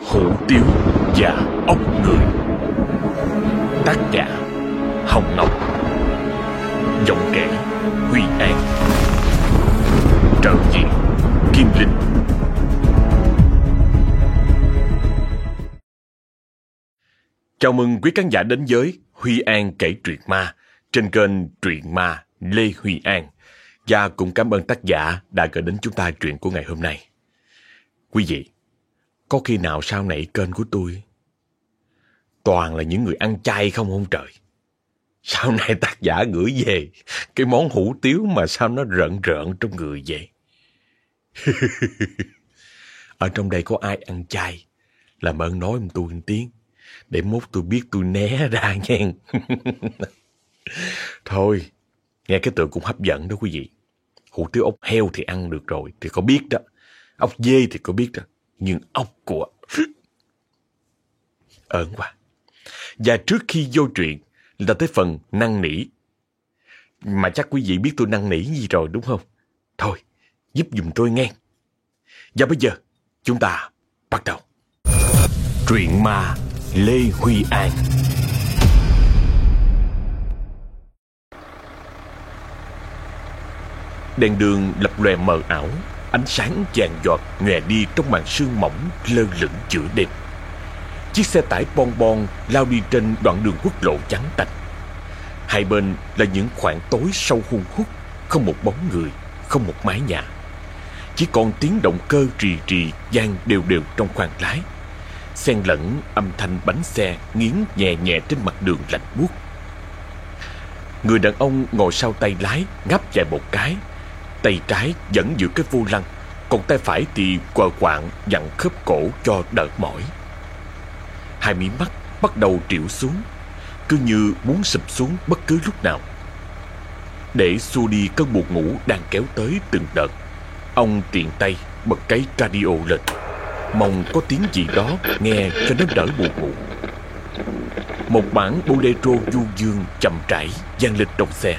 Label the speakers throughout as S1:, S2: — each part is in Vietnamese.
S1: Hủ tiếu và ốc người. Tác giả Hồng Ngọc. Giọng kể Huy An. Trợ diện Kim Linh. Chào mừng quý khán giả đến với Huy An kể truyện ma trên kênh Truyện Ma Lê Huy An. Và cũng cảm ơn tác giả đã gửi đến chúng ta truyện của ngày hôm nay. Quý vị, có khi nào sau này kênh của tôi toàn là những người ăn chay không không trời? Sau này tác giả gửi về cái món hủ tiếu mà sao nó rợn rợn trong người vậy? Ở trong đây có ai ăn chay? Làm ơn nói một tôi một tiếng để mốt tôi biết tôi né ra nghe. Thôi, nghe cái tựa cũng hấp dẫn đó quý vị. Hủ tiếu ốc heo thì ăn được rồi, thì có biết đó. Ốc dê thì có biết đó. Nhưng ốc của... Ớn quá. Và trước khi vô chuyện là tới phần năn nỉ. Mà chắc quý vị biết tôi năn nỉ gì rồi đúng không? Thôi, giúp dùm tôi nghe. Và bây giờ, chúng ta bắt đầu. Truyện ma Lê Huy An Đèn đường lập lòe mờ ảo Ánh sáng vàng giọt nhòe đi trong màn sương mỏng lơ lửng giữa đêm. Chiếc xe tải bon bon lao đi trên đoạn đường quốc lộ trắng tạch Hai bên là những khoảng tối sâu hun hút Không một bóng người, không một mái nhà. Chỉ còn tiếng động cơ trì trì vang đều đều trong khoang lái. Xen lẫn âm thanh bánh xe nghiến nhẹ nhẹ trên mặt đường lạnh buốt. Người đàn ông ngồi sau tay lái ngáp dài một cái, tay trái vẫn giữ cái vô lăng, còn tay phải thì quờ quạng dặn khớp cổ cho đỡ mỏi. Hai mí mắt bắt đầu triệu xuống, cứ như muốn sụp xuống bất cứ lúc nào. Để xua đi cơn buồn ngủ đang kéo tới từng đợt, ông tiện tay bật cái radio lên. Mong có tiếng gì đó nghe cho nó đỡ buồn ngủ Một bản bolero du dương chậm rãi vang lên trong xe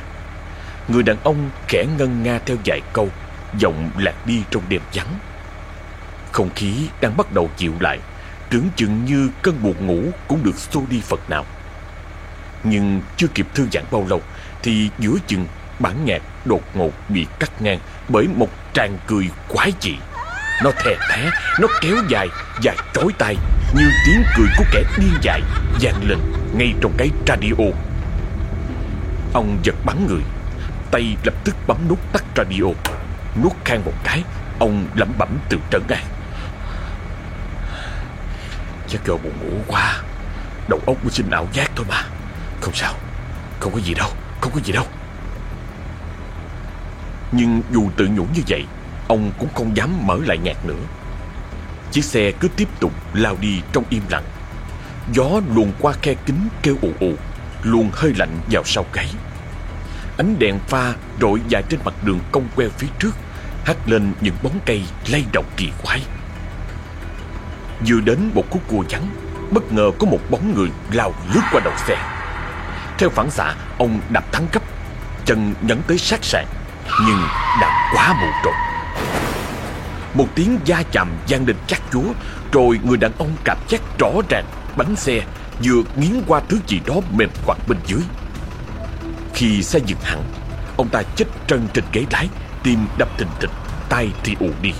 S1: Người đàn ông khẽ ngân nga theo vài câu Giọng lạc đi trong đêm vắng. Không khí đang bắt đầu chịu lại Tưởng chừng như cơn buồn ngủ cũng được xô đi phần nào. Nhưng chưa kịp thư giãn bao lâu Thì giữa chừng bản nhạc đột ngột bị cắt ngang Bởi một tràng cười quái dị. Nó thè thé, nó kéo dài và trói tai như tiếng cười của kẻ điên dại vang lên ngay trong cái radio. Ông giật bắn người, tay lập tức bấm nút tắt radio. Nuốt khang một cái, ông lẩm bẩm tự trấn an. Chắc do buồn ngủ quá, đầu óc mới sinh ảo giác thôi mà. Không sao, không có gì đâu, không có gì đâu. Nhưng dù tự nhủ như vậy Ông cũng không dám mở lại nhạc nữa Chiếc xe cứ tiếp tục lao đi trong im lặng Gió luồn qua khe kính kêu ù ù Luồn hơi lạnh vào sau gáy Ánh đèn pha rọi dài trên mặt đường cong queo phía trước, Hắt lên những bóng cây lay động kỳ quái. Vừa đến một khúc cua trắng, Bất ngờ có một bóng người lao lướt qua đầu xe. Theo phản xạ, Ông đạp thắng gấp Chân nhấn tới sát sàn, Nhưng đã quá muộn rồi một tiếng da chạm gian lên chắc chúa, Rồi người đàn ông cảm giác rõ ràng, Bánh xe vừa nghiến qua thứ gì đó mềm quặt bên dưới. Khi xe dừng hẳn, Ông ta chết trân trên ghế lái, Tim đập thình thịch tay thì ù đi.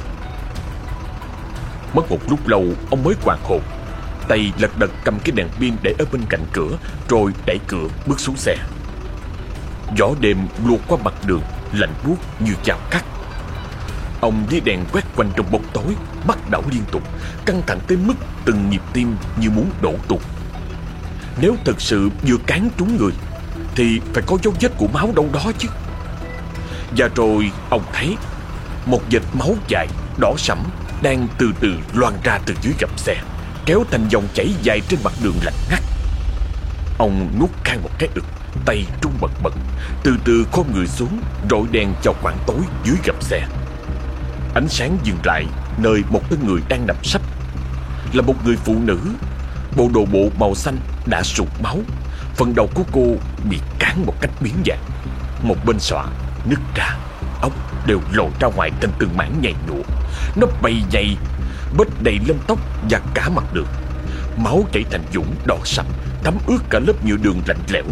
S1: Mất một lúc lâu, Ông mới hoàn hồn. Tay lật đật cầm cái đèn pin để ở bên cạnh cửa, Rồi đẩy cửa bước xuống xe. Gió đêm luộc qua mặt đường, Lạnh buốt như chào cắt. Ông với đèn quét quanh trong bóng tối, Mắt đảo liên tục, Căng thẳng tới mức từng nhịp tim như muốn đổ tục. Nếu thật sự vừa cán trúng người thì phải có dấu vết của máu đâu đó chứ. Và rồi ông thấy Một vệt máu dài, Đỏ sẫm, Đang từ từ loan ra từ dưới gầm xe, Kéo thành dòng chảy dài trên mặt đường lạnh ngắt. Ông nuốt khang một cái ực, Tay trung bật bật, Từ từ khom người xuống, Rọi đèn vào khoảng tối dưới gầm xe. Ánh sáng dừng lại nơi một cái người đang nằm sấp. Là một người phụ nữ, Bộ đồ bộ màu xanh đã sụt máu. Phần đầu của cô bị cán một cách biến dạng. Một bên xọa, nứt ra Ốc đều lộ ra ngoài thành từng mảng nhầy nhụa. Nó bay dày Bết đầy lông tóc và cả mặt đường. Máu chảy thành dũng đỏ sậm Thấm ướt cả lớp nhựa đường lạnh lẽo.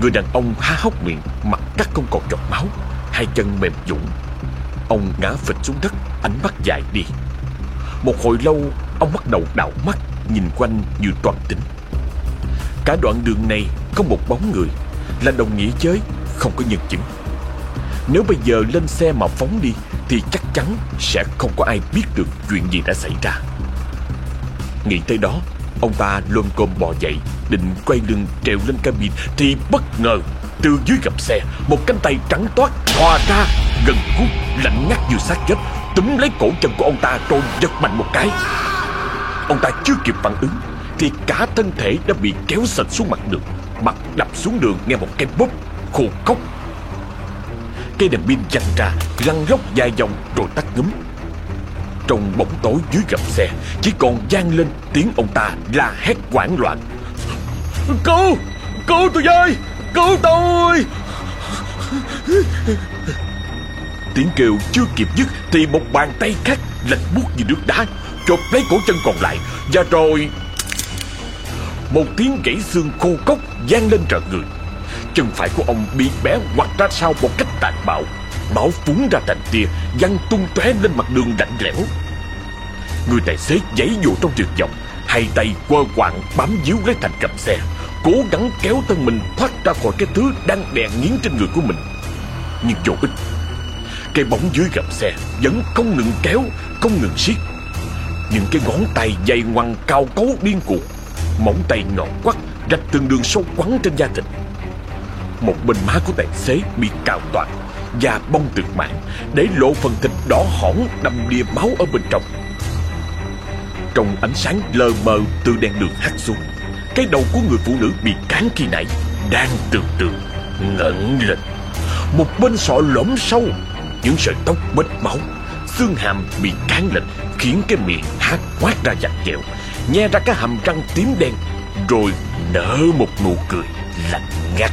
S1: Người đàn ông há hốc miệng Mặt cắt không còn giọt máu Hai chân mềm dũng. Ông ngã phịch xuống đất Ánh mắt dài đi. Một hồi lâu Ông bắt đầu đảo mắt Nhìn quanh như toàn tính. Cả đoạn đường này có một bóng người, Là đồng nghĩa chới Không có nhân chứng. Nếu bây giờ lên xe mà phóng đi, Thì chắc chắn sẽ không có ai biết được Chuyện gì đã xảy ra. Nghĩ tới đó, Ông ta lôm côm bò dậy, Định quay lưng trèo lên cabin, Thì bất ngờ, từ dưới gầm xe, Một cánh tay trắng toát thò ra, Gần cút lạnh ngắt như xác chết, Túm lấy cổ chân của ông ta rồi giật mạnh một cái. Ông ta chưa kịp phản ứng thì cả thân thể đã bị kéo sạch xuống mặt đường, Mặt đập xuống đường nghe một cái bóp khô khóc Cây đèn pin chanh ra, Lăn lóc dài vòng rồi tắt ngấm. Trong bóng tối dưới gầm xe, Chỉ còn vang lên tiếng ông ta la hét quảng loạn Cứu Cứu tôi ơi! Cứu tôi Tiếng kêu chưa kịp dứt Thì một bàn tay khác lạnh buốt như nước đá, Chộp lấy cổ chân còn lại Và rồi một tiếng gãy xương khô cốc vang lên trợ người. Chân phải của ông bị bé hoặc ra sau một cách tàn bạo. Máu phúng ra thành tia Văng tung tóe lên mặt đường lạnh lẽo Người tài xế giãy dụ trong tuyệt vọng Hai tay quơ quạng bám díu lấy thành cầm xe Cố gắng kéo thân mình thoát ra khỏi cái thứ đang đè nghiến trên người của mình. Nhưng vô ích Cái bóng dưới gầm xe vẫn không ngừng kéo, không ngừng siết. Những cái ngón tay dày ngoằn cao cấu điên cuồng Móng tay nhọn quắt rạch từng đường sâu quắn trên da thịt. Một bên má của tài xế bị cào toạc Da bong tuyệt mạng, Để lộ phần thịt đỏ hỏn đầm đìa máu ở bên trong. Trong ánh sáng lờ mờ từ đèn đường hắt xuống, Cái đầu của người phụ nữ bị cán khi nãy Đang từ từ, ngẩng lên. Một bên sọ lõm sâu, Những sợi tóc bết máu, Xương hàm bị cán lệch Khiến cái miệng hát quát ra giặt dẹo Nhe ra cái hàm răng tím đen, Rồi nở một nụ cười lạnh ngắt.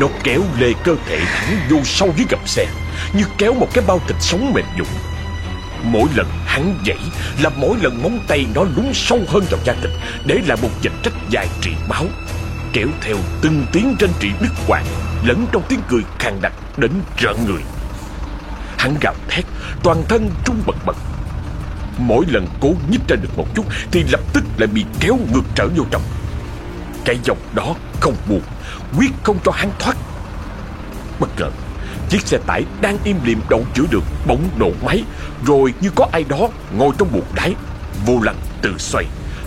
S1: Nó kéo lê cơ thể hắn vô sâu dưới gầm xe, Như kéo một cái bao thịt sống mềm nhũn Mỗi lần hắn dậy là mỗi lần móng tay nó lún sâu hơn vào da thịt, Để lại một vệt trách dài trị máu, Kéo theo từng tiếng trên trị đứt quạng Lẫn trong tiếng cười khàn đặc đến rợn người. Hắn gào thét, Toàn thân trung bật bật Mỗi lần cố nhích ra được một chút Thì lập tức lại bị kéo ngược trở vô trong. Cái dòng đó không buồn, Quyết không cho hắn thoát. Bất ngờ, Chiếc xe tải đang im lìm đậu chữa được Bỗng nổ máy, Rồi như có ai đó ngồi trong buồng lái Vô lăng tự xoay,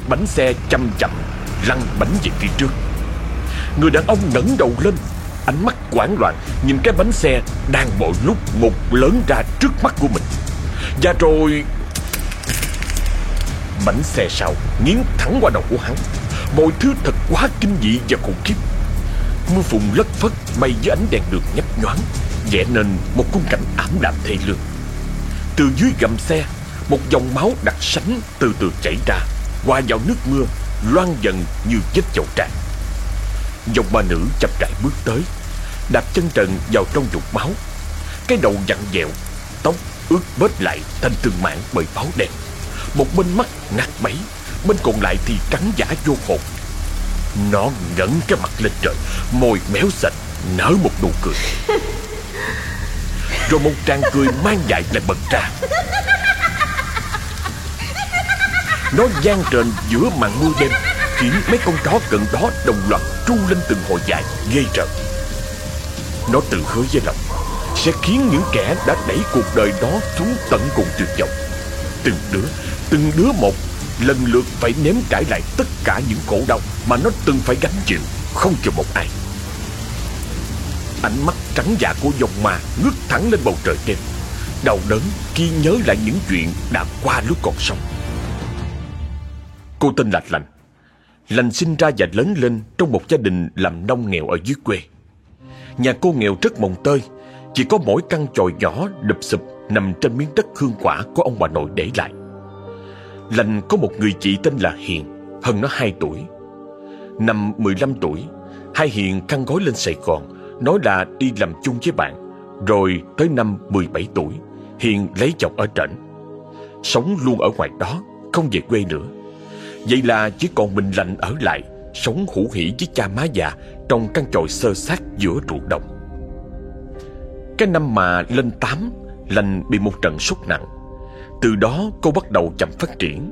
S1: Bánh xe chậm chậm Lăn bánh về phía trước. Người đàn ông ngẩng đầu lên, Ánh mắt quảng loạn, Nhìn cái bánh xe đang mỗi lúc một lớn ra trước mắt của mình. Và rồi Bánh xe sau nghiến thẳng qua đầu của hắn. Mọi thứ thật quá kinh dị và khủng khiếp. Mưa phùn lất phất bay với ánh đèn đường nhấp nhoáng vẽ nên một khung cảnh ảm đạm thê lương. Từ dưới gầm xe một dòng máu đặc sánh từ từ chảy ra qua vào nước mưa loan dần như vết dầu tràn. Dòng bà nữ chậm rãi bước tới đạp chân trần vào trong vũng máu. Cái đầu dặn dẹo, tóc ướt bết lại thành từng mảng bởi máu đen một bên mắt nát bấy bên còn lại thì trắng giả vô hồn. Nó ngẩng cái mặt lên trời môi méo sạch nở một nụ cười. Rồi một tràng cười mang dại lại bật ra. Nó gian trền giữa màn mưa đêm Khiến mấy con chó gần đó đồng loạt tru lên từng hồi dài ghê rợn. Nó tự hứa với lòng Sẽ khiến những kẻ đã đẩy cuộc đời đó xuống tận cùng tuyệt vọng. Từng đứa, từng đứa một Lần lượt phải nếm trải lại tất cả những khổ đau Mà nó từng phải gánh chịu, Không cho một ai. Ánh mắt trắng dạ của dòng ma ngước thẳng lên bầu trời đêm, Đau đớn khi nhớ lại những chuyện đã qua lúc còn sống. Cô tên là Lành. Lành sinh ra và lớn lên trong một gia đình làm nông nghèo ở dưới quê. Nhà cô nghèo rất mồng tơi, Chỉ có mỗi căn chòi nhỏ đập sụp nằm trên miếng đất hương quả của ông bà nội để lại. Lành có một người chị tên là Hiền, Hơn nó 2 tuổi. Năm 15 tuổi, Hai Hiền khăn gói lên Sài Gòn, Nói là đi làm chung với bạn. Rồi tới năm 17 tuổi, Hiền lấy chồng ở trển. Sống luôn ở ngoài đó, Không về quê nữa. Vậy là chỉ còn mình lành ở lại, Sống hữu hỉ với cha má già Trong căn chòi sơ sát giữa ruộng đồng. Cái năm mà lên tám, Lành bị một trận sốt nặng. Từ đó cô bắt đầu chậm phát triển.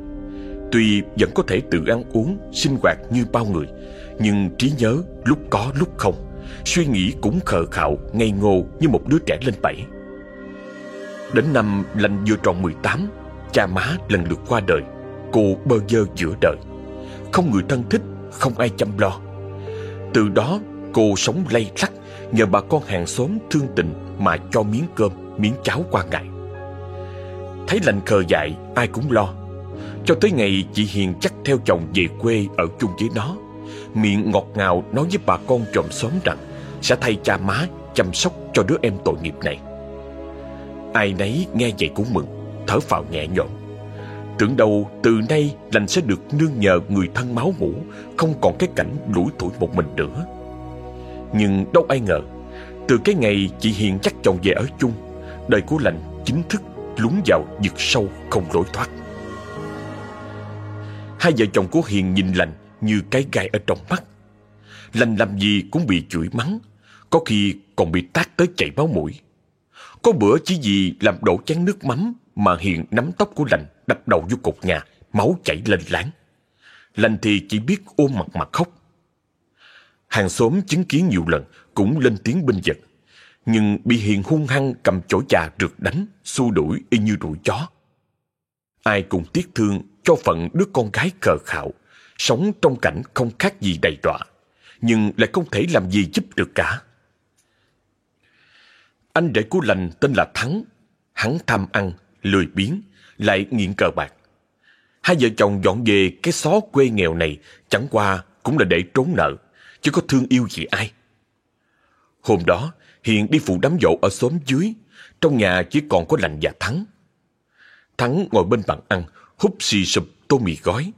S1: Tuy vẫn có thể tự ăn uống Sinh hoạt như bao người Nhưng trí nhớ lúc có lúc không Suy nghĩ cũng khờ khạo Ngây ngô như một đứa trẻ lên bảy Đến năm Lành vừa tròn 18 Cha má lần lượt qua đời Cô bơ vơ giữa đời. Không người thân thích Không ai chăm lo. Từ đó cô sống lay lắc Nhờ bà con hàng xóm thương tình Mà cho miếng cơm, miếng cháo qua ngày. Thấy lành khờ dại, Ai cũng lo. Cho tới ngày chị Hiền chắc theo chồng về quê Ở chung với nó. Miệng ngọt ngào nói với bà con chòm xóm rằng Sẽ thay cha má chăm sóc cho đứa em tội nghiệp này. Ai nấy nghe vậy cũng mừng, Thở phào nhẹ nhõm. Tưởng đâu từ nay lành sẽ được nương nhờ người thân máu mủ, Không còn cái cảnh lủi thủi một mình nữa. Nhưng đâu ai ngờ, Từ cái ngày chị Hiền chắc chồng về ở chung, Đời của lành chính thức lún vào vực sâu không lối thoát. Hai vợ chồng của Hiền nhìn lành như cái gai ở trong mắt. Lành làm gì cũng bị chửi mắng, Có khi còn bị tát tới chảy máu mũi. Có bữa chỉ vì làm đổ chén nước mắm Mà Hiền nắm tóc của lành đập đầu vô cột nhà, Máu chảy lên láng. Lành thì chỉ biết ôm mặt mà khóc. Hàng xóm chứng kiến nhiều lần Cũng lên tiếng binh giật nhưng bị Hiền hung hăng cầm chổi chà rượt đánh Xua đuổi y như đuổi chó. Ai cũng tiếc thương cho phận đứa con gái cờ khạo Sống trong cảnh không khác gì đầy đọa Nhưng lại không thể làm gì giúp được cả. Anh rể của lành tên là Thắng. Hắn tham ăn, lười biếng Lại nghiện cờ bạc. Hai vợ chồng dọn về cái xó quê nghèo này Chẳng qua cũng là để trốn nợ Chứ có thương yêu gì ai. Hôm đó Hiền đi phụ đám dỗ ở xóm dưới. Trong nhà chỉ còn có lành và Thắng. Thắng ngồi bên bàn ăn Hút xì sụp tô mì gói.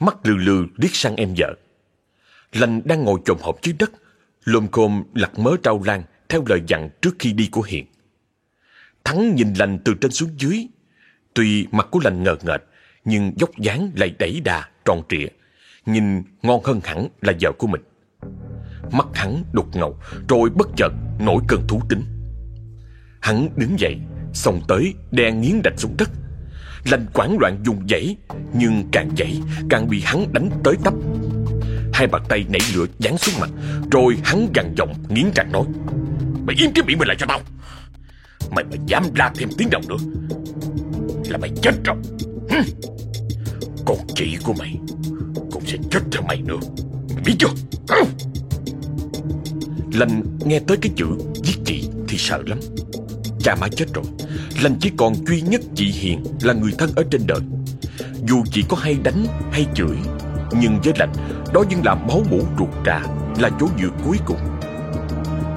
S1: Mắt lừ lừ liếc sang em vợ. Lành đang ngồi chồm hộp dưới đất, Lồm cồm lặt mớ rau lan Theo lời dặn trước khi đi của Hiền. Thắng nhìn lành từ trên xuống dưới. Tuy mặt của lành ngờ ngợt, Nhưng dốc dáng lại đẩy đà, tròn trịa. Nhìn ngon hơn hẳn là vợ của mình. Mắt hắn đục ngầu, Rồi bất chợt nổi cơn thú tính Hắn đứng dậy, Xông tới đe nghiến đạch xuống đất Lành quảng loạn dùng dãy, Nhưng càng dãy, càng bị hắn đánh tới tấp Hai bàn tay nảy lửa giáng xuống mặt, Rồi hắn gằn giọng nghiến răng nói, Mày im cái miệng mày lại cho tao Mày mà dám ra thêm tiếng động nữa, Là mày chết rồi Hừm. Con chị của mày Cũng sẽ chết theo mày nữa, Mày biết chưa Hừm. Lành nghe tới cái chữ giết chị thì sợ lắm. Cha má chết rồi. Lành chỉ còn duy nhất chị Hiền là người thân ở trên đời. Dù chị có hay đánh hay chửi, Nhưng với Lành, Đó vẫn là máu mũ ruột trà, Là chỗ dựa cuối cùng.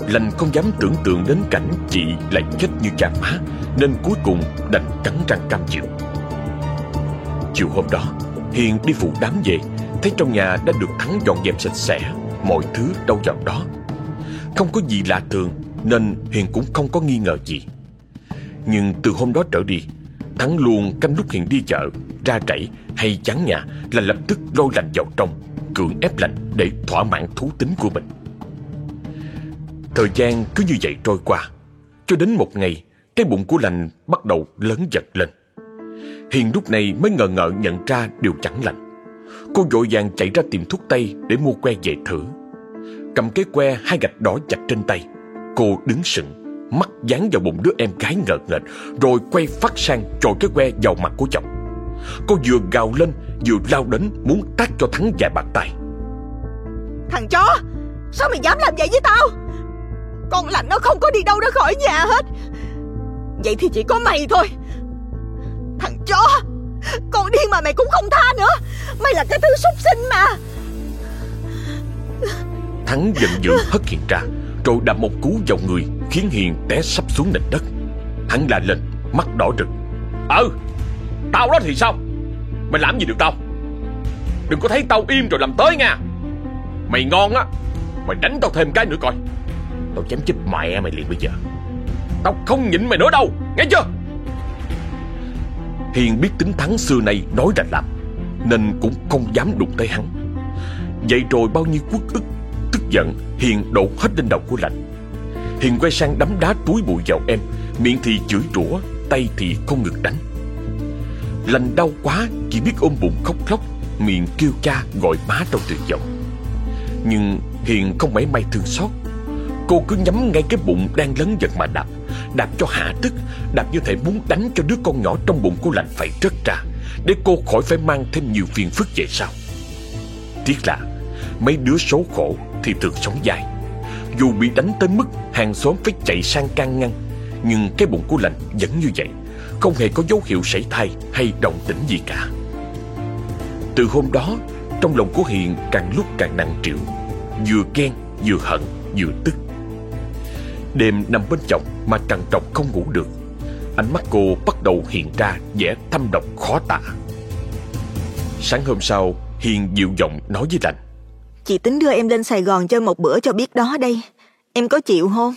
S1: Lành không dám tưởng tượng đến cảnh chị lại chết như cha má, Nên cuối cùng đành cắn răng cam chịu. Chiều hôm đó, Hiền đi phụ đám về, Thấy trong nhà đã được Thắng dọn dẹp sạch sẽ, Mọi thứ đâu vào đó. Không có gì lạ thường, Nên Hiền cũng không có nghi ngờ gì. Nhưng từ hôm đó trở đi Thắng luôn canh lúc Hiền đi chợ, Ra rẫy hay chán nhà Là lập tức lôi lành vào trong, Cưỡng ép lành để thỏa mãn thú tính của mình. Thời gian cứ như vậy trôi qua, Cho đến một ngày, Cái bụng của lành bắt đầu lớn dần lên. Hiền lúc này mới ngờ ngợ nhận ra điều chẳng lành. Cô vội vàng chạy ra tìm thuốc tây Để mua que về thử. Cầm cái que hai gạch đỏ chặt trên tay. Cô đứng sững, Mắt dán vào bụng đứa em gái ngợt nghệch Rồi quay phát sang trồi cái que vào mặt của chồng. Cô vừa gào lên, Vừa lao đến muốn tát cho Thắng vài bàn tay.
S2: Thằng chó, Sao mày dám làm vậy với tao? Con lạnh nó không có đi đâu ra khỏi nhà hết. Vậy thì chỉ có mày thôi. Thằng chó, Con điên mà mày cũng không tha nữa. Mày là cái thứ súc sinh mà.
S1: Thắng giận dữ hất Hiền ra, Rồi đạp một cú vào người, Khiến Hiền té sắp xuống nền đất. Hắn la lên, mắt đỏ rực. Ừ Tao đó thì sao? Mày làm gì được tao? Đừng có thấy tao im rồi làm tới nha. Mày ngon á, Mày đánh tao thêm cái nữa coi. Tao chém chết mẹ mày liền bây giờ. Tao không nhịn mày nữa đâu, Nghe chưa? Hiền biết tính thắng xưa nay nói là làm, Nên cũng không dám đụng tới hắn. Vậy rồi bao nhiêu quốc ức giận, Hiền đổ hết lên đầu của lạnh. Hiền quay sang đấm đá túi bụi vào em, Miệng thì chửi rủa, Tay thì không ngực đánh. Lành đau quá, Chỉ biết ôm bụng khóc lóc, Miệng kêu cha gọi má trong tuyệt vọng. Nhưng Hiền không mấy may thương xót. Cô cứ nhắm ngay cái bụng đang lớn giật mà đạp Đạp cho hạ tức, Đạp như thể muốn đánh cho đứa con nhỏ trong bụng của lành phải rớt ra, Để cô khỏi phải mang thêm nhiều phiền phức về sau. Tiếc là, Mấy đứa số khổ thì thường sống dài. Dù bị đánh tới mức hàng xóm phải chạy sang can ngăn, Nhưng cái bụng của lành vẫn như vậy, Không hề có dấu hiệu sảy thai hay động tĩnh gì cả. Từ hôm đó, Trong lòng của Hiền càng lúc càng nặng trĩu, Vừa ghen, vừa hận, vừa tức. Đêm nằm bên chồng mà trằn trọc không ngủ được, Ánh mắt cô bắt đầu hiện ra vẻ thâm độc khó tả. Sáng hôm sau, Hiền dịu giọng nói với Lành.
S2: Chị tính đưa em lên Sài Gòn chơi một bữa cho biết đó đây Em có chịu không?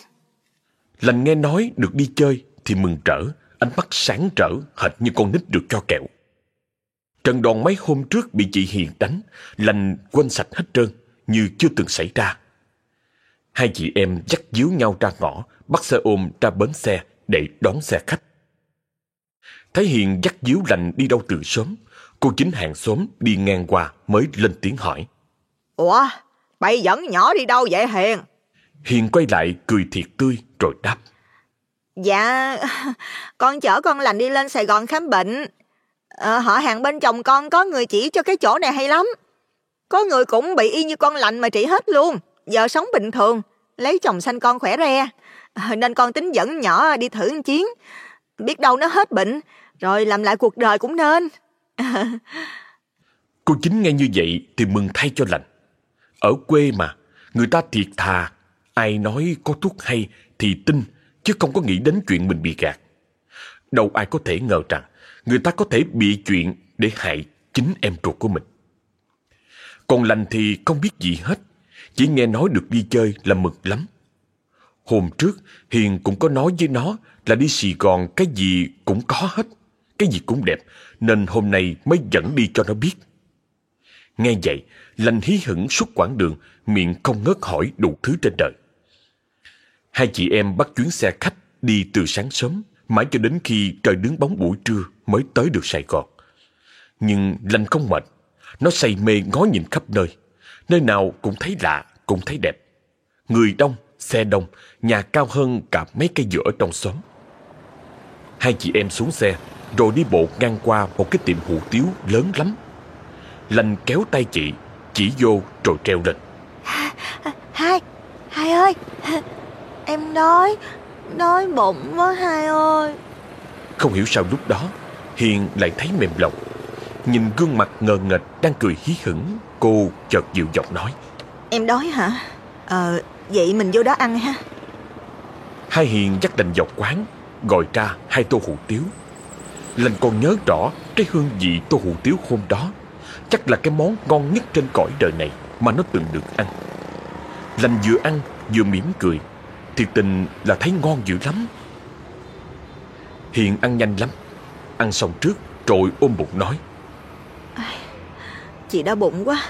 S1: Lành nghe nói được đi chơi Thì mừng trở Ánh mắt sáng trở hệt như con nít được cho kẹo Trận đòn mấy hôm trước bị chị Hiền đánh Lành quên sạch hết trơn Như chưa từng xảy ra Hai chị em dắt díu nhau ra ngõ, bắt xe ôm ra bến xe để đón xe khách. Thấy Hiền dắt díu lành đi đâu từ sớm, cô chính hàng xóm đi ngang qua mới lên tiếng hỏi.
S2: Ủa, bay dẫn nhỏ đi đâu vậy Hiền?
S1: Hiền quay lại cười thiệt tươi rồi đáp.
S2: Dạ, con chở con lành đi lên Sài Gòn khám bệnh. À, họ hàng bên chồng con có người chỉ cho cái chỗ này hay lắm. Có người cũng bị y như con lành mà trị hết luôn giờ sống bình thường, lấy chồng sanh con khỏe re. Ờ, nên con tính dẫn nhỏ đi thử một chuyến. Biết đâu nó hết bệnh, rồi làm lại cuộc đời cũng nên.
S1: Cô chính nghe như vậy thì mừng thay cho lành. Ở quê mà, người ta thiệt thà, ai nói có thuốc hay thì tin, chứ không có nghĩ đến chuyện mình bị gạt. Đâu ai có thể ngờ rằng người ta có thể bị chuyện để hại chính em ruột của mình. Còn lành thì không biết gì hết, chỉ nghe nói được đi chơi là mực lắm. Hôm trước, Hiền cũng có nói với nó là đi Sài Gòn cái gì cũng có hết. Cái gì cũng đẹp, nên hôm nay mới dẫn đi cho nó biết. Nghe vậy, lành hí hửng suốt quãng đường, miệng không ngớt hỏi đủ thứ trên đời. Hai chị em bắt chuyến xe khách đi từ sáng sớm, mãi cho đến khi trời đứng bóng buổi trưa mới tới được Sài Gòn. Nhưng lành không mệt, nó say mê ngó nhìn khắp nơi. Nơi nào cũng thấy lạ, cũng thấy đẹp. Người đông, xe đông, nhà cao hơn cả mấy cây dừa trong xóm. Hai chị em xuống xe, rồi đi bộ ngang qua một cái tiệm hủ tiếu lớn lắm. Lành kéo tay chị, chỉ vô rồi treo lên.
S2: Hai, hai ơi, em đói, đói bụng quá hai ơi.
S1: Không hiểu sao lúc đó, Hiền lại thấy mềm lòng. Nhìn gương mặt ngờ nghệch đang cười hí hửng Cô chợt dịu giọng nói
S2: Em đói hả? Ờ, vậy mình vô đó ăn ha
S1: Hai Hiền dắt đành dọc quán Gọi ra hai tô hủ tiếu Lành còn nhớ rõ Cái hương vị tô hủ tiếu hôm đó Chắc là cái món ngon nhất trên cõi đời này Mà nó từng được ăn. Lành vừa ăn vừa mỉm cười. Thiệt tình là thấy ngon dữ lắm. Hiền ăn nhanh lắm. Ăn xong trước rồi ôm bụng nói.
S2: Chị đau bụng quá.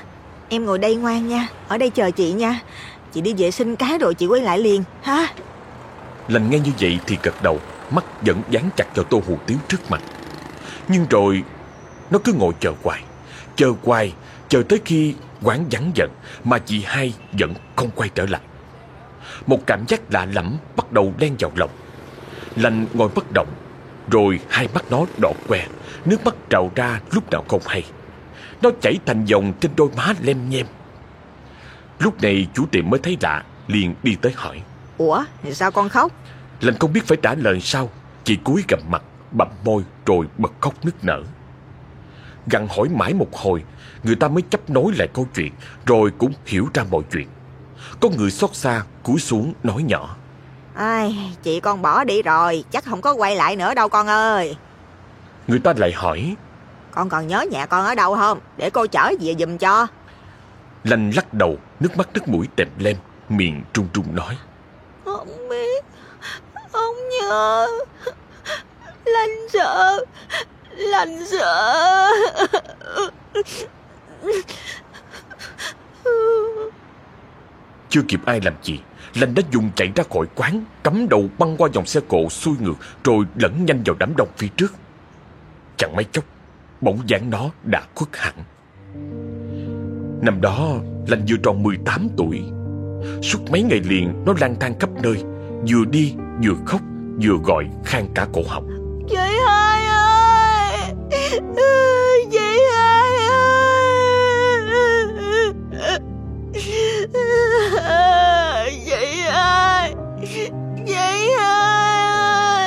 S2: Em ngồi đây ngoan nha. Ở đây chờ chị nha. Chị đi vệ sinh cái rồi chị quay lại liền ha?
S1: Lành nghe như vậy thì gật đầu Mắt vẫn dán chặt vào tô hủ tiếu trước mặt. Nhưng rồi Nó cứ ngồi chờ hoài Chờ hoài Chờ tới khi quán vắng giận Mà chị hai vẫn không quay trở lại. Một cảm giác lạ lẫm Bắt đầu len vào lòng. Lành ngồi bất động Rồi hai mắt nó đỏ que Nước mắt trào ra lúc nào không hay. Nó chảy thành dòng trên đôi má lem nhem. Lúc này chủ tiệm mới thấy lạ Liền đi tới hỏi.
S2: Ủa sao con khóc?
S1: Lành không biết phải trả lời sao Chị cúi gầm mặt bậm môi rồi bật khóc nức nở Gặn hỏi mãi một hồi Người ta mới chấp nối lại câu chuyện Rồi cũng hiểu ra mọi chuyện. Có người xót xa cúi xuống nói nhỏ.
S2: Ai, chị con bỏ đi rồi Chắc không có quay lại nữa đâu con ơi.
S1: Người ta lại hỏi.
S2: Con còn nhớ nhà con ở đâu không? Để cô chở về giùm cho.
S1: Lanh lắc đầu Nước mắt nước mũi tèm lem Miệng trung trung nói.
S2: Không biết Không nhớ. Lanh sợ Lành sợ
S1: Chưa kịp ai làm gì Lành đã dùng chạy ra khỏi quán Cắm đầu băng qua dòng xe cộ xuôi ngược Rồi lẫn nhanh vào đám đông phía trước. Chẳng mấy chốc Bỗng dáng nó đã khuất hẳn. Năm đó Lành vừa tròn 18 tuổi. Suốt mấy ngày liền Nó lang thang khắp nơi Vừa đi vừa khóc Vừa gọi khang cả cổ họng.
S2: Chị hai ơi Chị hai ơi? Chị hai Chị hai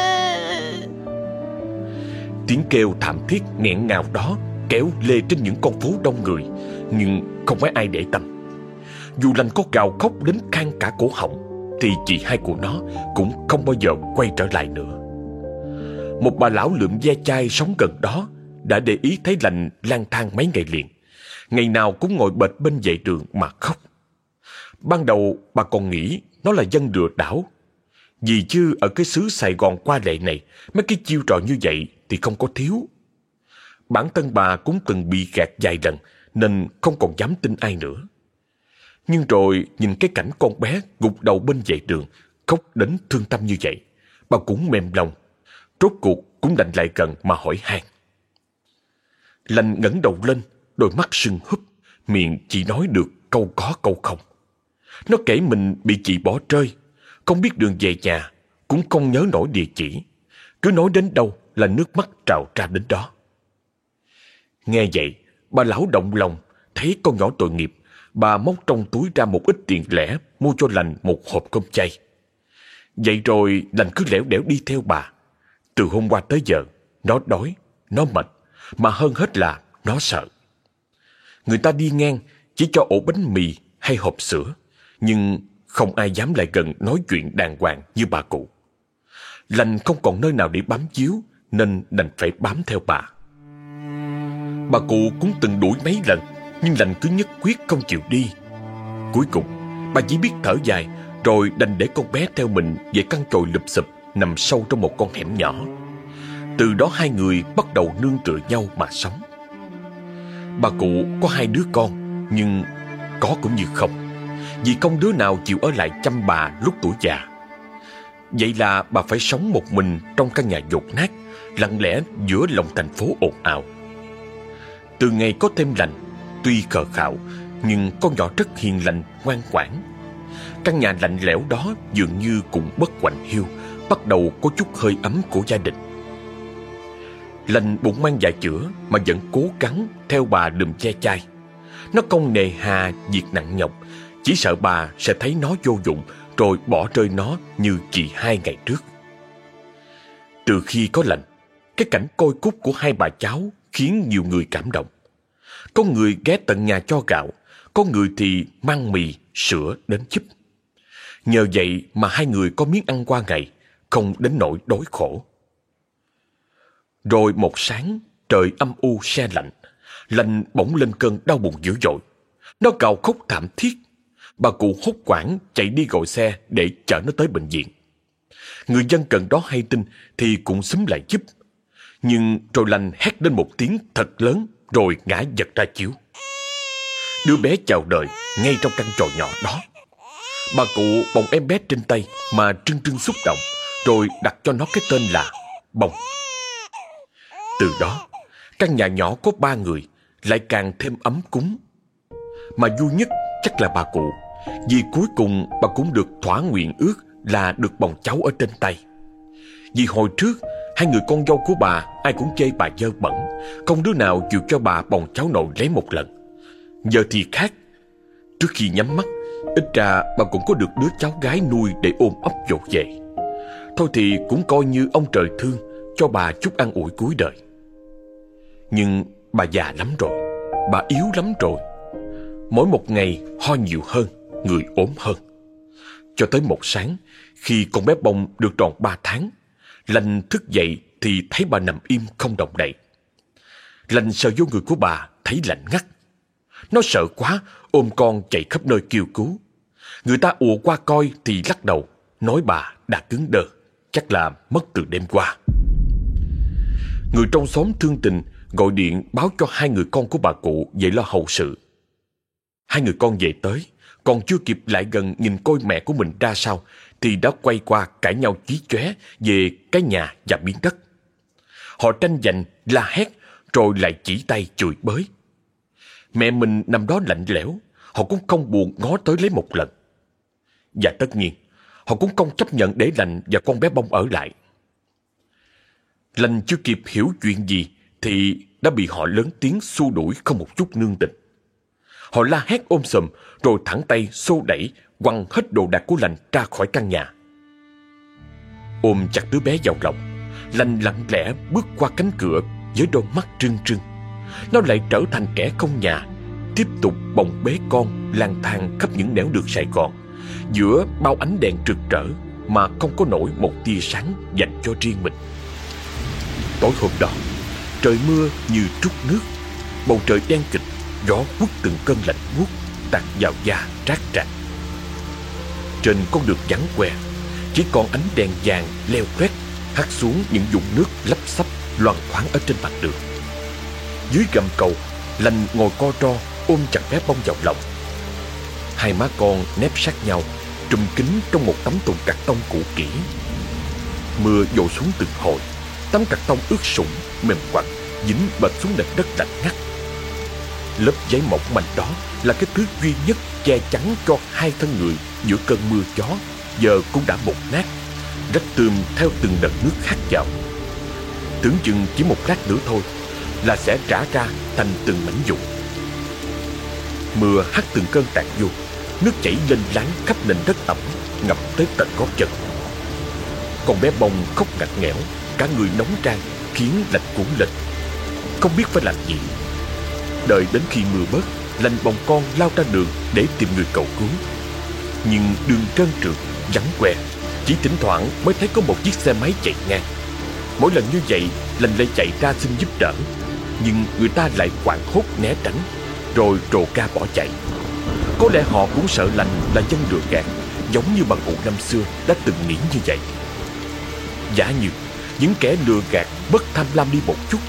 S1: Tiếng kêu thảm thiết nghẹn ngào đó kéo lê trên những con phố đông người, Nhưng không phải ai để tâm. Dù lành có gào khóc đến khang cả cổ họng, Thì chị hai của nó cũng không bao giờ quay trở lại nữa. Một bà lão lượm ve chai sống gần đó đã để ý thấy lành lang thang mấy ngày liền. Ngày nào cũng ngồi bệt bên vệ đường mà khóc. Ban đầu bà còn nghĩ nó là dân lừa đảo. Vì chứ ở cái xứ Sài Gòn qua lệ này, Mấy cái chiêu trò như vậy thì không có thiếu. Bản thân bà cũng từng bị gạt vài lần, Nên không còn dám tin ai nữa. Nhưng rồi nhìn cái cảnh con bé gục đầu bên vệ đường, Khóc đến thương tâm như vậy, Bà cũng mềm lòng. Rốt cuộc cũng đành lại gần mà hỏi hàng. Lành ngẩng đầu lên Đôi mắt sưng húp Miệng chỉ nói được câu có câu không. Nó kể mình bị chị bỏ rơi Không biết đường về nhà Cũng không nhớ nổi địa chỉ. Cứ nói đến đâu là nước mắt trào ra đến đó. Nghe vậy Bà lão động lòng Thấy con nhỏ tội nghiệp Bà móc trong túi ra một ít tiền lẻ Mua cho lành một hộp cơm chay. Vậy rồi lành cứ lẻo đẻo đi theo bà. Từ hôm qua tới giờ Nó đói, nó mệt mà hơn hết là nó sợ. Người ta đi ngang Chỉ cho ổ bánh mì hay hộp sữa, Nhưng không ai dám lại gần Nói chuyện đàng hoàng như bà cụ. Lành không còn nơi nào để bám chiếu Nên đành phải bám theo bà. Bà cụ cũng từng đuổi mấy lần, Nhưng lành cứ nhất quyết không chịu đi. Cuối cùng, Bà chỉ biết thở dài, Rồi đành để con bé theo mình Về căn chòi lụp xụp Nằm sâu trong một con hẻm nhỏ. Từ đó hai người bắt đầu nương tựa nhau mà sống. Bà cụ có hai đứa con Nhưng có cũng như không. Vì không đứa nào chịu ở lại chăm bà lúc tuổi già. Vậy là bà phải sống một mình trong căn nhà dột nát Lặng lẽ giữa lòng thành phố ồn ào. Từ ngày có thêm lành Tuy khờ khạo Nhưng con nhỏ rất hiền lành, ngoan ngoãn. Căn nhà lạnh lẽo đó dường như cũng bất quạnh hiu Bắt đầu có chút hơi ấm của gia đình. Lành bụng mang dạ chữa Mà vẫn cố gắng theo bà đùm che chai. Nó không nề hà việc nặng nhọc Chỉ sợ bà sẽ thấy nó vô dụng Rồi bỏ rơi nó như chị hai ngày trước. Từ khi có lành Cái cảnh coi cúc của hai bà cháu Khiến nhiều người cảm động. Có người ghé tận nhà cho gạo Có người thì mang mì, sữa đến giúp. Nhờ vậy mà hai người có miếng ăn qua ngày Không đến nỗi đói khổ. Rồi một sáng, Trời âm u se lạnh. Lành bỗng lên cơn đau bụng dữ dội. Nó gào khóc thảm thiết. Bà cụ hốt quảng chạy đi gọi xe Để chở nó tới bệnh viện. Người dân gần đó hay tin Thì cũng xúm lại giúp. Nhưng rồi lành hét lên một tiếng thật lớn Rồi ngã giật ra chiếu. Đứa bé chào đời Ngay trong căn trò nhỏ đó. Bà cụ bồng em bé trên tay Mà trưng trưng xúc động, Rồi đặt cho nó cái tên là Bồng. Từ đó, Căn nhà nhỏ có ba người Lại càng thêm ấm cúng. Mà vui nhất chắc là bà cụ, Vì cuối cùng bà cũng được thỏa nguyện ước Là được bồng cháu ở trên tay. Vì hồi trước, Hai người con dâu của bà, Ai cũng chê bà dơ bẩn, Không đứa nào chịu cho bà bồng cháu nội lấy một lần. Giờ thì khác, Trước khi nhắm mắt, Ít ra bà cũng có được đứa cháu gái nuôi Để ôm ấp dỗ về Thôi thì cũng coi như ông trời thương Cho bà chút ăn ủi cuối đời. Nhưng bà già lắm rồi, Bà yếu lắm rồi. Mỗi một ngày ho nhiều hơn, Người ốm hơn. Cho tới một sáng, Khi con bé bông được tròn ba tháng, Lành thức dậy thì thấy bà nằm im không động đậy. Lành sờ vô người của bà, Thấy lạnh ngắt. Nó sợ quá, ôm con chạy khắp nơi kêu cứu. Người ta ùa qua coi thì lắc đầu, Nói bà đã cứng đờ Chắc là mất từ đêm qua. Người trong xóm thương tình gọi điện báo cho hai người con của bà cụ về lo hậu sự. Hai người con về tới, còn chưa kịp lại gần nhìn coi mẹ của mình ra sao, thì đã quay qua cãi nhau chí chóe về cái nhà và miếng đất. Họ tranh giành, la hét, rồi lại chỉ tay chửi bới. Mẹ mình nằm đó lạnh lẽo, họ cũng không buồn ngó tới lấy một lần. Và tất nhiên, họ cũng không chấp nhận để lành và con bé bông ở lại. Lành chưa kịp hiểu chuyện gì thì đã bị họ lớn tiếng xua đuổi không một chút nương tình. Họ la hét ôm sầm rồi thẳng tay xô đẩy quăng hết đồ đạc của lành ra khỏi căn nhà. Ôm chặt đứa bé vào lòng, lành lặng lẽ bước qua cánh cửa với đôi mắt trưng trưng. Nó lại trở thành kẻ không nhà, tiếp tục bồng bế con lang thang khắp những nẻo đường Sài Gòn, giữa bao ánh đèn rực rỡ mà không có nổi một tia sáng dành cho riêng mình. Tối hôm đó, trời mưa như trút nước, bầu trời đen kịch, gió quất từng cơn lạnh buốt tạt vào da trát rạc. Trên con đường vắng que, chỉ còn ánh đèn vàng leo quét hắt xuống những vùng nước lấp xấp loàn thoáng ở trên mặt đường. Dưới gầm cầu, lành ngồi co ro ôm chặt bé bông vào lòng. Hai má con nép sát nhau, trùm kín trong một tấm thùng cạc tông cũ kỹ. Mưa dội xuống từng hồi, tấm cạc tông ướt sũng, mềm quặt dính bệt xuống nền đất lạnh ngắt. Lớp giấy mỏng manh đó là cái thứ duy nhất che chắn cho hai thân người giữa cơn mưa gió giờ cũng đã bột nát, rách tươm theo từng đợt nước khác vào. Tưởng chừng chỉ một lát nữa thôi là sẽ trả ra thành từng mảnh vụn. Mưa hắt từng cơn tạt vô, nước chảy lên láng khắp nền đất ẩm, ngập tới tận gót chân. Con bé bông khóc ngặt nghẽo, cả người nóng trang khiến lạnh cuốn lên. Không biết phải làm gì. Đợi đến khi mưa bớt, lành bồng con lao ra đường để tìm người cầu cứu. Nhưng đường trơn trượt, vắng que, chỉ thỉnh thoảng mới thấy có một chiếc xe máy chạy ngang. Mỗi lần như vậy, lành lại chạy ra xin giúp đỡ. Nhưng người ta lại quảng hốt né tránh, rồi trồ ca bỏ chạy. Có lẽ họ cũng sợ lành là dân lừa gạt, giống như bà cụ năm xưa đã từng nghĩ như vậy. Giả như những kẻ lừa gạt bất tham lam đi một chút,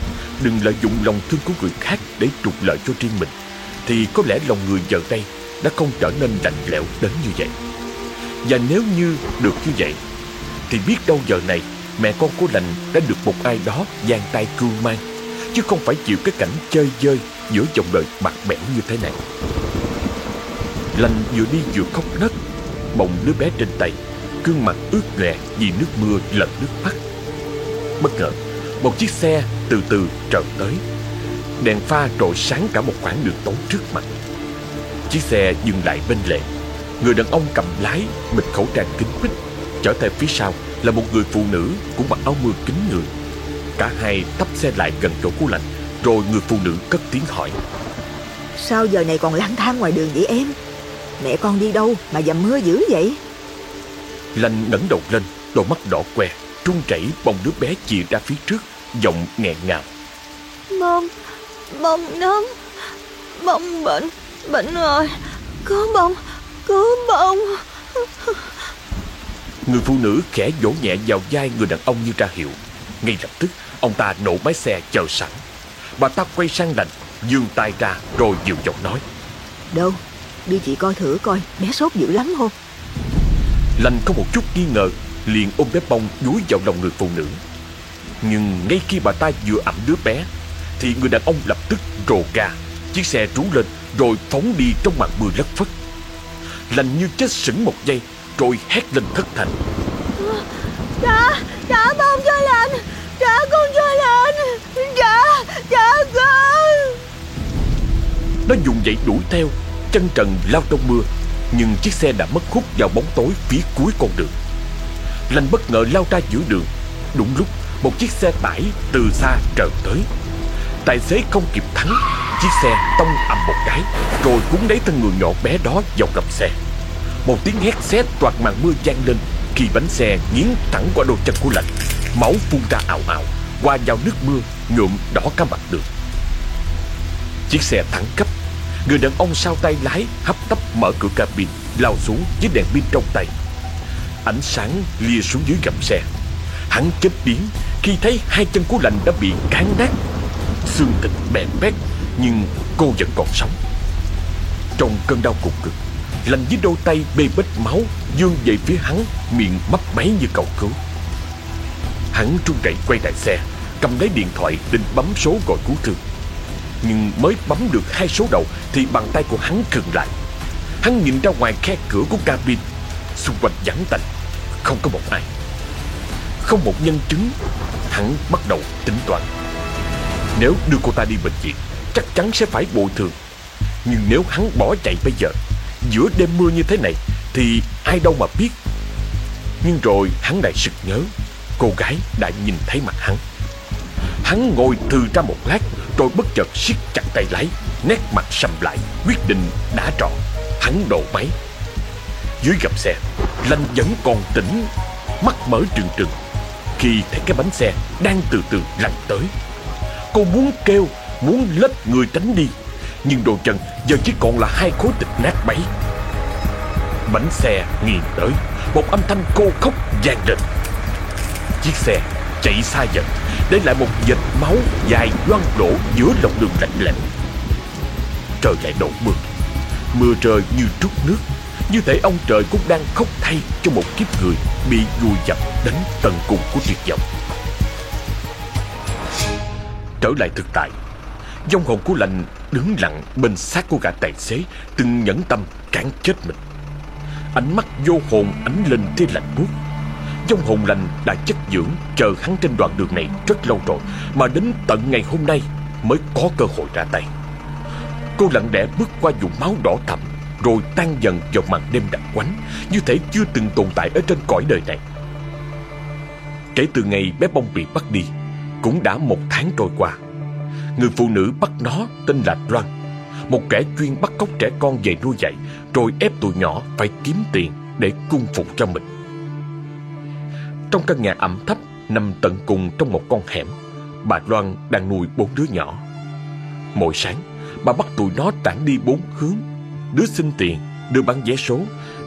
S1: đừng lợi dụng lòng thương của người khác để trục lợi cho riêng mình, thì có lẽ lòng người giờ đây đã không trở nên lạnh lẽo đến như vậy. Và nếu như được như vậy, thì biết đâu giờ này mẹ con của lành đã được một ai đó giang tay cưu mang, chứ không phải chịu cái cảnh chơi dơi giữa dòng đời bạc bẽn như thế này. Lành vừa đi vừa khóc nấc, bồng đứa bé trên tay, gương mặt ướt nhòe vì nước mưa lẫn nước mắt. Bất ngờ, một chiếc xe từ từ trở tới. Đèn pha rọi sáng cả một khoảng đường tối trước mặt. Chiếc xe dừng lại bên lề. Người đàn ông cầm lái, bịt khẩu trang kín mít. Chở theo phía sau là một người phụ nữ cũng mặc áo mưa kín người. Cả hai tấp xe lại gần chỗ của lạnh, rồi người phụ nữ cất tiếng hỏi.
S2: Sao giờ này còn lang thang ngoài đường vậy em? Mẹ con đi đâu mà dầm mưa dữ vậy?
S1: Lanh ngẩng đầu lên, đôi mắt đỏ que, trung chảy bông đứa bé chìa ra phía trước, giọng nghẹn ngào.
S2: Bông, bông nóng, bông bệnh, bệnh rồi, cứu bông, cứu bông.
S1: Người phụ nữ khẽ vỗ nhẹ vào vai người đàn ông như ra hiệu. Ngay lập tức, ông ta nổ máy xe chờ sẵn. Bà ta quay sang lành, dương tay ra rồi dịu giọng nói.
S2: Đâu, đi chị coi thử coi, bé sốt dữ lắm không?
S1: Lành có một chút nghi ngờ, liền ôm bé bông dúi vào lòng người phụ nữ. Nhưng ngay khi bà ta vừa ẩm đứa bé, thì người đàn ông lập tức rồ ga, chiếc xe trú lên rồi phóng đi trong màn mưa lất phất. Lành như chết sững một giây, rồi hét lên thất thành.
S2: Trả, trả bông cho lành, trả con cho lành, trả, trả con.
S1: Nó dùng dậy đuổi theo, chân trần lao trong mưa, nhưng chiếc xe đã mất hút vào bóng tối phía cuối con đường. Lành bất ngờ lao ra giữa đường. Đúng lúc, một chiếc xe tải từ xa trợn tới. Tài xế không kịp thắng, chiếc xe tông ầm một cái, rồi cuốn lấy thân người nhỏ bé đó vào gầm xe. Một tiếng hét xé toạt màn mưa gian lên khi bánh xe nghiến thẳng qua đôi chân của lạnh. Máu phun ra ào ào, qua vào nước mưa nhuộm đỏ cả mặt đường. Chiếc xe thẳng cấp, người đàn ông sau tay lái hấp tấp mở cửa cabin, lao xuống với đèn pin trong tay. Ánh sáng lìa xuống dưới gầm xe. Hắn chết biến khi thấy hai chân của lành đã bị cán nát. Xương thịt bè bét, Nhưng cô vẫn còn sống. Trong cơn đau cục cực, Lành với đôi tay bê bết máu, Dương về phía hắn, Miệng mấp máy như cầu cứu. Hắn trung rẩy quay lại xe, Cầm lấy điện thoại định bấm số gọi cứu thương. Nhưng mới bấm được hai số đầu Thì bàn tay của hắn khựng lại. Hắn nhìn ra ngoài khe cửa của cabin, Xung quanh vắng tanh. Không có một ai. Không một nhân chứng Hắn bắt đầu tính toán. Nếu đưa cô ta đi bệnh viện, Chắc chắn sẽ phải bồi thường. Nhưng nếu hắn bỏ chạy bây giờ, Giữa đêm mưa như thế này, Thì ai đâu mà biết. Nhưng rồi hắn lại sực nhớ, Cô gái đã nhìn thấy mặt hắn. Hắn ngồi từ ra một lát, Rồi bất chợt siết chặt tay lái, Nét mặt sầm lại, Quyết định đã trọn Hắn đổ máy. Dưới gầm xe, Lanh vẫn còn tỉnh, Mắt mở trừng trừng Khi thấy cái bánh xe đang từ từ lăn tới. Cô muốn kêu, Muốn lết người tránh đi, Nhưng đôi chân giờ chỉ còn là hai khối thịt nát bấy. Bánh xe nghiền tới, Một âm thanh cô khóc vang lên. Chiếc xe chạy xa dần, Để lại một vệt máu dài loang đổ giữa lòng đường lạnh lạnh Trời lại đổ mưa Mưa rơi như trút nước. Như thể ông trời cũng đang khóc thay Cho một kiếp người bị vùi dập đến tận cùng của tuyệt vọng. Trở lại thực tại Dông hồn của lành đứng lặng bên xác của gã tài xế, Từng nhẫn tâm cản chết mình. Ánh mắt vô hồn ánh lên tia lạnh buốt. Dông hồn lành đã chất dưỡng chờ hắn trên đoạn đường này rất lâu rồi, Mà đến tận ngày hôm nay mới có cơ hội ra tay. Cô lặng lẽ bước qua vùng máu đỏ thẳm rồi tan dần vào màn đêm đặc quánh, Như thể chưa từng tồn tại ở trên cõi đời này. Kể từ ngày bé bông bị bắt đi, Cũng đã một tháng trôi qua. Người phụ nữ bắt nó tên là Loan Một kẻ chuyên bắt cóc trẻ con về nuôi dạy, Rồi ép tụi nhỏ phải kiếm tiền để cung phục cho mình. Trong căn nhà ẩm thấp Nằm tận cùng trong một con hẻm, Bà Loan đang nuôi bốn đứa nhỏ. Mỗi sáng, Bà bắt tụi nó tản đi bốn hướng Đứa xin tiền, đứa bán vé số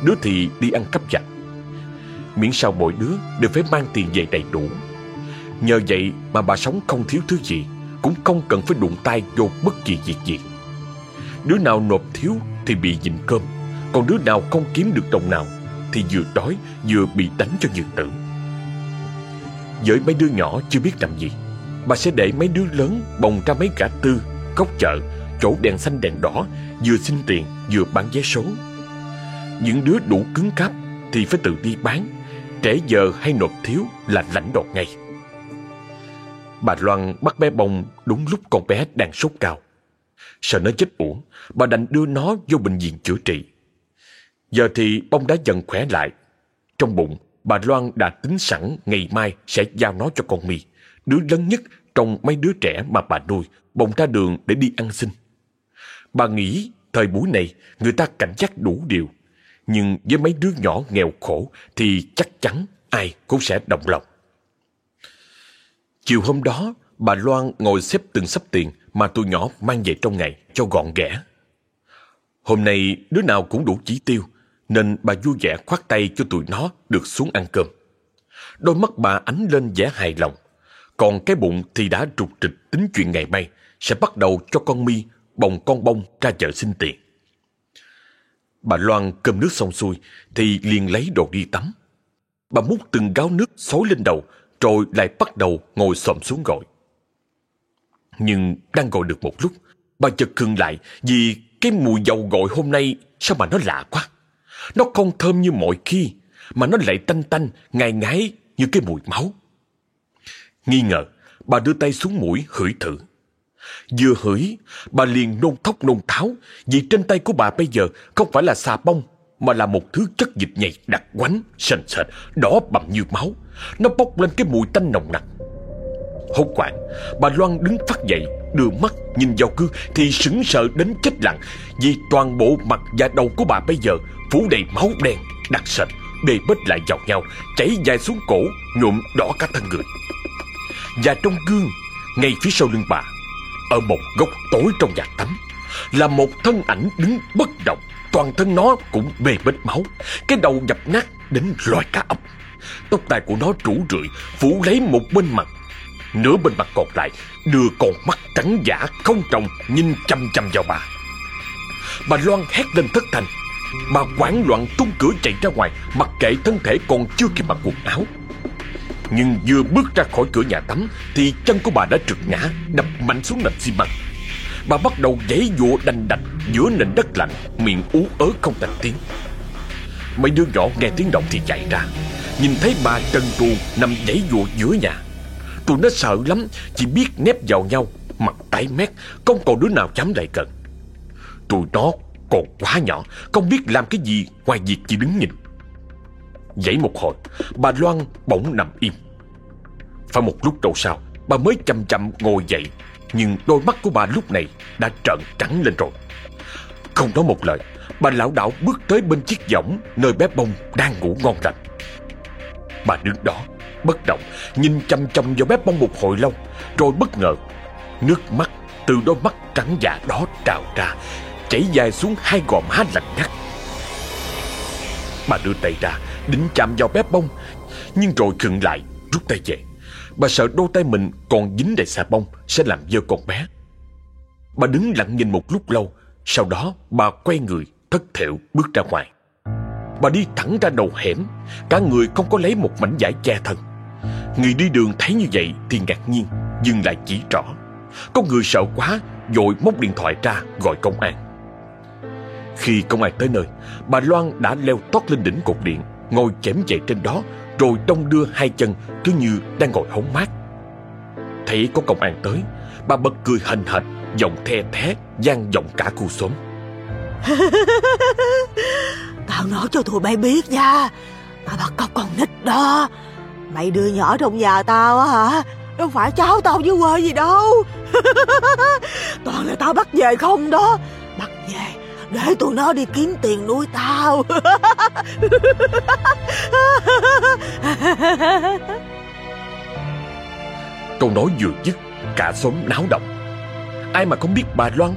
S1: Đứa thì đi ăn cắp giặt Miễn sao mỗi đứa đều phải mang tiền về đầy đủ. Nhờ vậy mà bà sống không thiếu thứ gì Cũng không cần phải đụng tay vô bất kỳ việc gì. Đứa nào nộp thiếu thì bị dịnh cơm Còn đứa nào không kiếm được đồng nào Thì vừa đói vừa bị đánh cho nhược tử. Với mấy đứa nhỏ chưa biết làm gì Bà sẽ để mấy đứa lớn bồng ra mấy gã tư Góc chợ chỗ đèn xanh đèn đỏ, Vừa xin tiền, vừa bán vé số. Những đứa đủ cứng cáp Thì phải tự đi bán. Trễ giờ hay nộp thiếu là lãnh đột ngay. Bà Loan bắt bé bông đúng lúc con bé đang sốt cao. Sợ nó chết uổng, Bà đành đưa nó vô bệnh viện chữa trị. Giờ thì bông đã dần khỏe lại. Trong bụng, Bà Loan đã tính sẵn ngày mai sẽ giao nó cho con Mì Đứa lớn nhất trong mấy đứa trẻ mà bà nuôi. Bồng ra đường để đi ăn xin. Bà nghĩ thời buổi này người ta cảnh giác đủ điều. Nhưng với mấy đứa nhỏ nghèo khổ Thì chắc chắn ai cũng sẽ động lòng. Chiều hôm đó, Bà Loan ngồi xếp từng sắp tiền Mà tụi nhỏ mang về trong ngày cho gọn ghẽ Hôm nay đứa nào cũng đủ chỉ tiêu, Nên bà vui vẻ khoát tay cho tụi nó được xuống ăn cơm. Đôi mắt bà ánh lên vẻ hài lòng. Còn cái bụng thì đã trục trịch tính chuyện ngày mai, Sẽ bắt đầu cho con mi bồng con bông ra chợ xin tiền. Bà Loan cơm nước xong xuôi Thì liền lấy đồ đi tắm. Bà múc từng gáo nước xối lên đầu Rồi lại bắt đầu ngồi xổm xuống gọi. Nhưng đang gọi được một lúc Bà chợt khừng lại Vì cái mùi dầu gội hôm nay Sao mà nó lạ quá. Nó không thơm như mọi khi Mà nó lại tanh tanh, ngai ngái Như cái mùi máu. Nghi ngờ Bà đưa tay xuống mũi hửi thử. Vừa hửi, Bà liền nôn thốc nôn tháo, Vì trên tay của bà bây giờ Không phải là xà bông, Mà là một thứ chất dịch nhầy đặc quánh, Sền sệt, Đỏ bầm như máu. Nó bốc lên cái mùi tanh nồng nặc. Hốt quảng, Bà Loan đứng phát dậy, Đưa mắt nhìn vào cư Thì sững sờ đến chết lặng, Vì toàn bộ mặt và đầu của bà bây giờ Phủ đầy máu đen, đặc sệt Bê bết lại vào nhau, Chảy dài xuống cổ, Nhuộm đỏ cả thân người. Và trong gương, Ngay phía sau lưng bà ở một góc tối trong nhà tắm, Là một thân ảnh đứng bất động, Toàn thân nó cũng bê bết máu, Cái đầu dập nát đến loài cá ốc. Tóc tai của nó rủ rượi, Phủ lấy một bên mặt, Nửa bên mặt còn lại Đưa con mắt trắng giả không trồng Nhìn chăm chăm vào bà. Bà Loan hét lên thất thành Bà hoảng loạn tung cửa chạy ra ngoài, Mặc kệ thân thể còn chưa kịp mặc quần áo. Nhưng vừa bước ra khỏi cửa nhà tắm, Thì chân của bà đã trượt ngã, Đập mạnh xuống nền xi măng. Bà bắt đầu giãy dụa đành đạch Giữa nền đất lạnh, Miệng ú ớ không thành tiếng. Mấy đứa nhỏ nghe tiếng động thì chạy ra. Nhìn thấy bà trần trù nằm giãy dụa giữa nhà. Tụi nó sợ lắm, Chỉ biết nép vào nhau, Mặt tái mét, Không còn đứa nào dám lại gần. Tụi nó còn quá nhỏ, Không biết làm cái gì, ngoài việc chỉ đứng nhìn. Dãy một hồi, Bà Loan bỗng nằm im. Phải một lúc đầu sau, Bà mới chậm chậm ngồi dậy, Nhưng đôi mắt của bà lúc này Đã trợn trắng lên rồi. Không nói một lời, Bà lão đảo bước tới bên chiếc võng Nơi bé bông đang ngủ ngon lành. Bà đứng đó, Bất động, Nhìn chăm chăm vào bé bông một hồi lâu, Rồi bất ngờ, Nước mắt từ đôi mắt trắng dạ đó trào ra, Chảy dài xuống hai gò má lạnh ngắt. Bà đưa tay ra Định chạm vào bé bông. Nhưng rồi khựng lại, Rút tay về. Bà sợ đôi tay mình còn dính đầy xà bông Sẽ làm dơ con bé. Bà đứng lặng nhìn một lúc lâu, Sau đó bà quay người, thất thểu bước ra ngoài. Bà đi thẳng ra đầu hẻm, Cả người không có lấy một mảnh vải che thân. Người đi đường thấy như vậy thì ngạc nhiên Dừng lại chỉ rõ. Có người sợ quá, vội móc điện thoại ra gọi công an. Khi công an tới nơi Bà Loan đã leo tót lên đỉnh cột điện Ngồi chém chạy trên đó Rồi đông đưa hai chân Cứ như đang ngồi hóng mát. Thấy có công an tới Bà bật cười hình hệt, Giọng the thé gian giọng cả khu xóm.
S2: Tao nói cho tụi bay biết nha Tao bắt cóc con nít đó. Mày đưa nhỏ trong nhà tao á hả? Đâu phải cháu tao với quê gì đâu. Toàn là tao bắt về không đó. Bắt về để tụi nó đi kiếm tiền nuôi tao
S1: Câu nói vừa dứt Cả xóm náo động Ai mà không biết bà Loan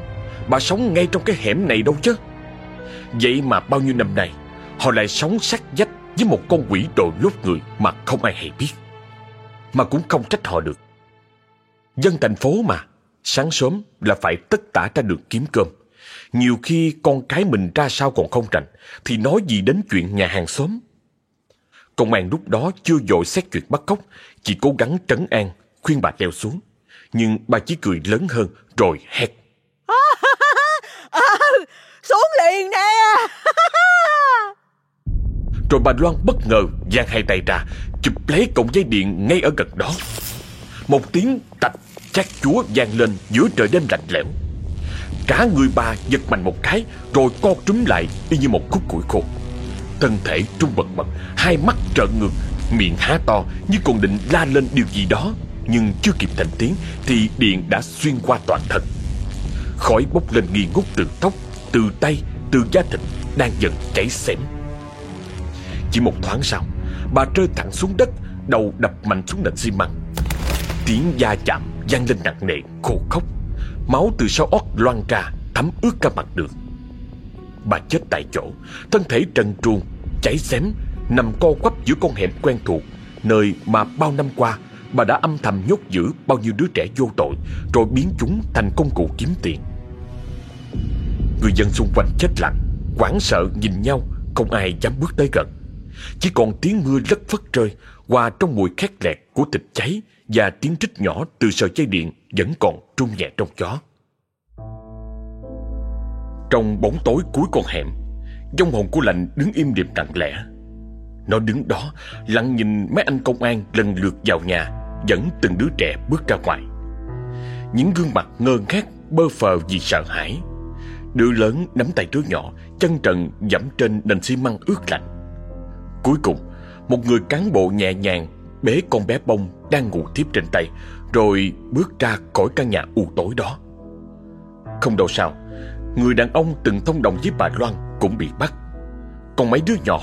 S1: Bà sống ngay trong cái hẻm này đâu chứ Vậy mà bao nhiêu năm nay Họ lại sống sát vách với một con quỷ đội lốt người mà không ai hay biết. Mà cũng không trách họ được. Dân thành phố mà, sáng sớm là phải tất tả ra đường kiếm cơm. Nhiều khi con cái mình ra sao còn không rành, thì nói gì đến chuyện nhà hàng xóm. Công an lúc đó chưa dội xét chuyện bắt cóc, chỉ cố gắng trấn an, khuyên bà leo xuống. Nhưng bà chỉ cười lớn hơn rồi hét.
S2: à, xuống liền nè
S1: Rồi bà Loan bất ngờ giang hai tay ra Chụp lấy cọng dây điện ngay ở gần đó Một tiếng tạch chát chúa vang lên giữa trời đêm lạnh lẽo Cả người bà giật mạnh một cái Rồi co trúm lại y như một khúc củi khô. Thân thể trung bật bật Hai mắt trợn ngược Miệng há to như còn định la lên điều gì đó Nhưng chưa kịp thành tiếng Thì điện đã xuyên qua toàn thân. Khói bốc lên nghi ngút từ tóc Từ tay, từ da thịt Đang dần cháy xém. Chỉ một thoáng sau Bà rơi thẳng xuống đất Đầu đập mạnh xuống nền xi măng. Tiếng da chạm vang lên nặng nề khô khóc Máu từ sau óc loan ra, Thấm ướt cả mặt đường. Bà chết tại chỗ, Thân thể trần truồng, Cháy xém, Nằm co quắp giữa con hẻm quen thuộc, Nơi mà bao năm qua Bà đã âm thầm nhốt giữ bao nhiêu đứa trẻ vô tội, Rồi biến chúng thành công cụ kiếm tiền. Người dân xung quanh chết lặng, hoảng sợ nhìn nhau, Không ai dám bước tới gần. Chỉ còn tiếng mưa lất phất rơi Hòa trong mùi khét lẹt của thịt cháy và tiếng trích nhỏ từ sợi dây điện Vẫn còn trung nhẹ trong gió. Trong bóng tối cuối con hẻm Dông hồn của lạnh đứng im điềm lặng lẽ. Nó đứng đó Lặng nhìn mấy anh công an lần lượt vào nhà Dẫn từng đứa trẻ bước ra ngoài. Những gương mặt ngơ ngác Bơ phờ vì sợ hãi. Đứa lớn nắm tay đứa nhỏ Chân trần dẫm trên nền xi măng ướt lạnh. Cuối cùng, một người cán bộ nhẹ nhàng bế con bé bông đang ngủ thiếp trên tay, rồi bước ra khỏi căn nhà u tối đó. Không đâu sao, người đàn ông từng thông đồng với bà Loan cũng bị bắt. Còn mấy đứa nhỏ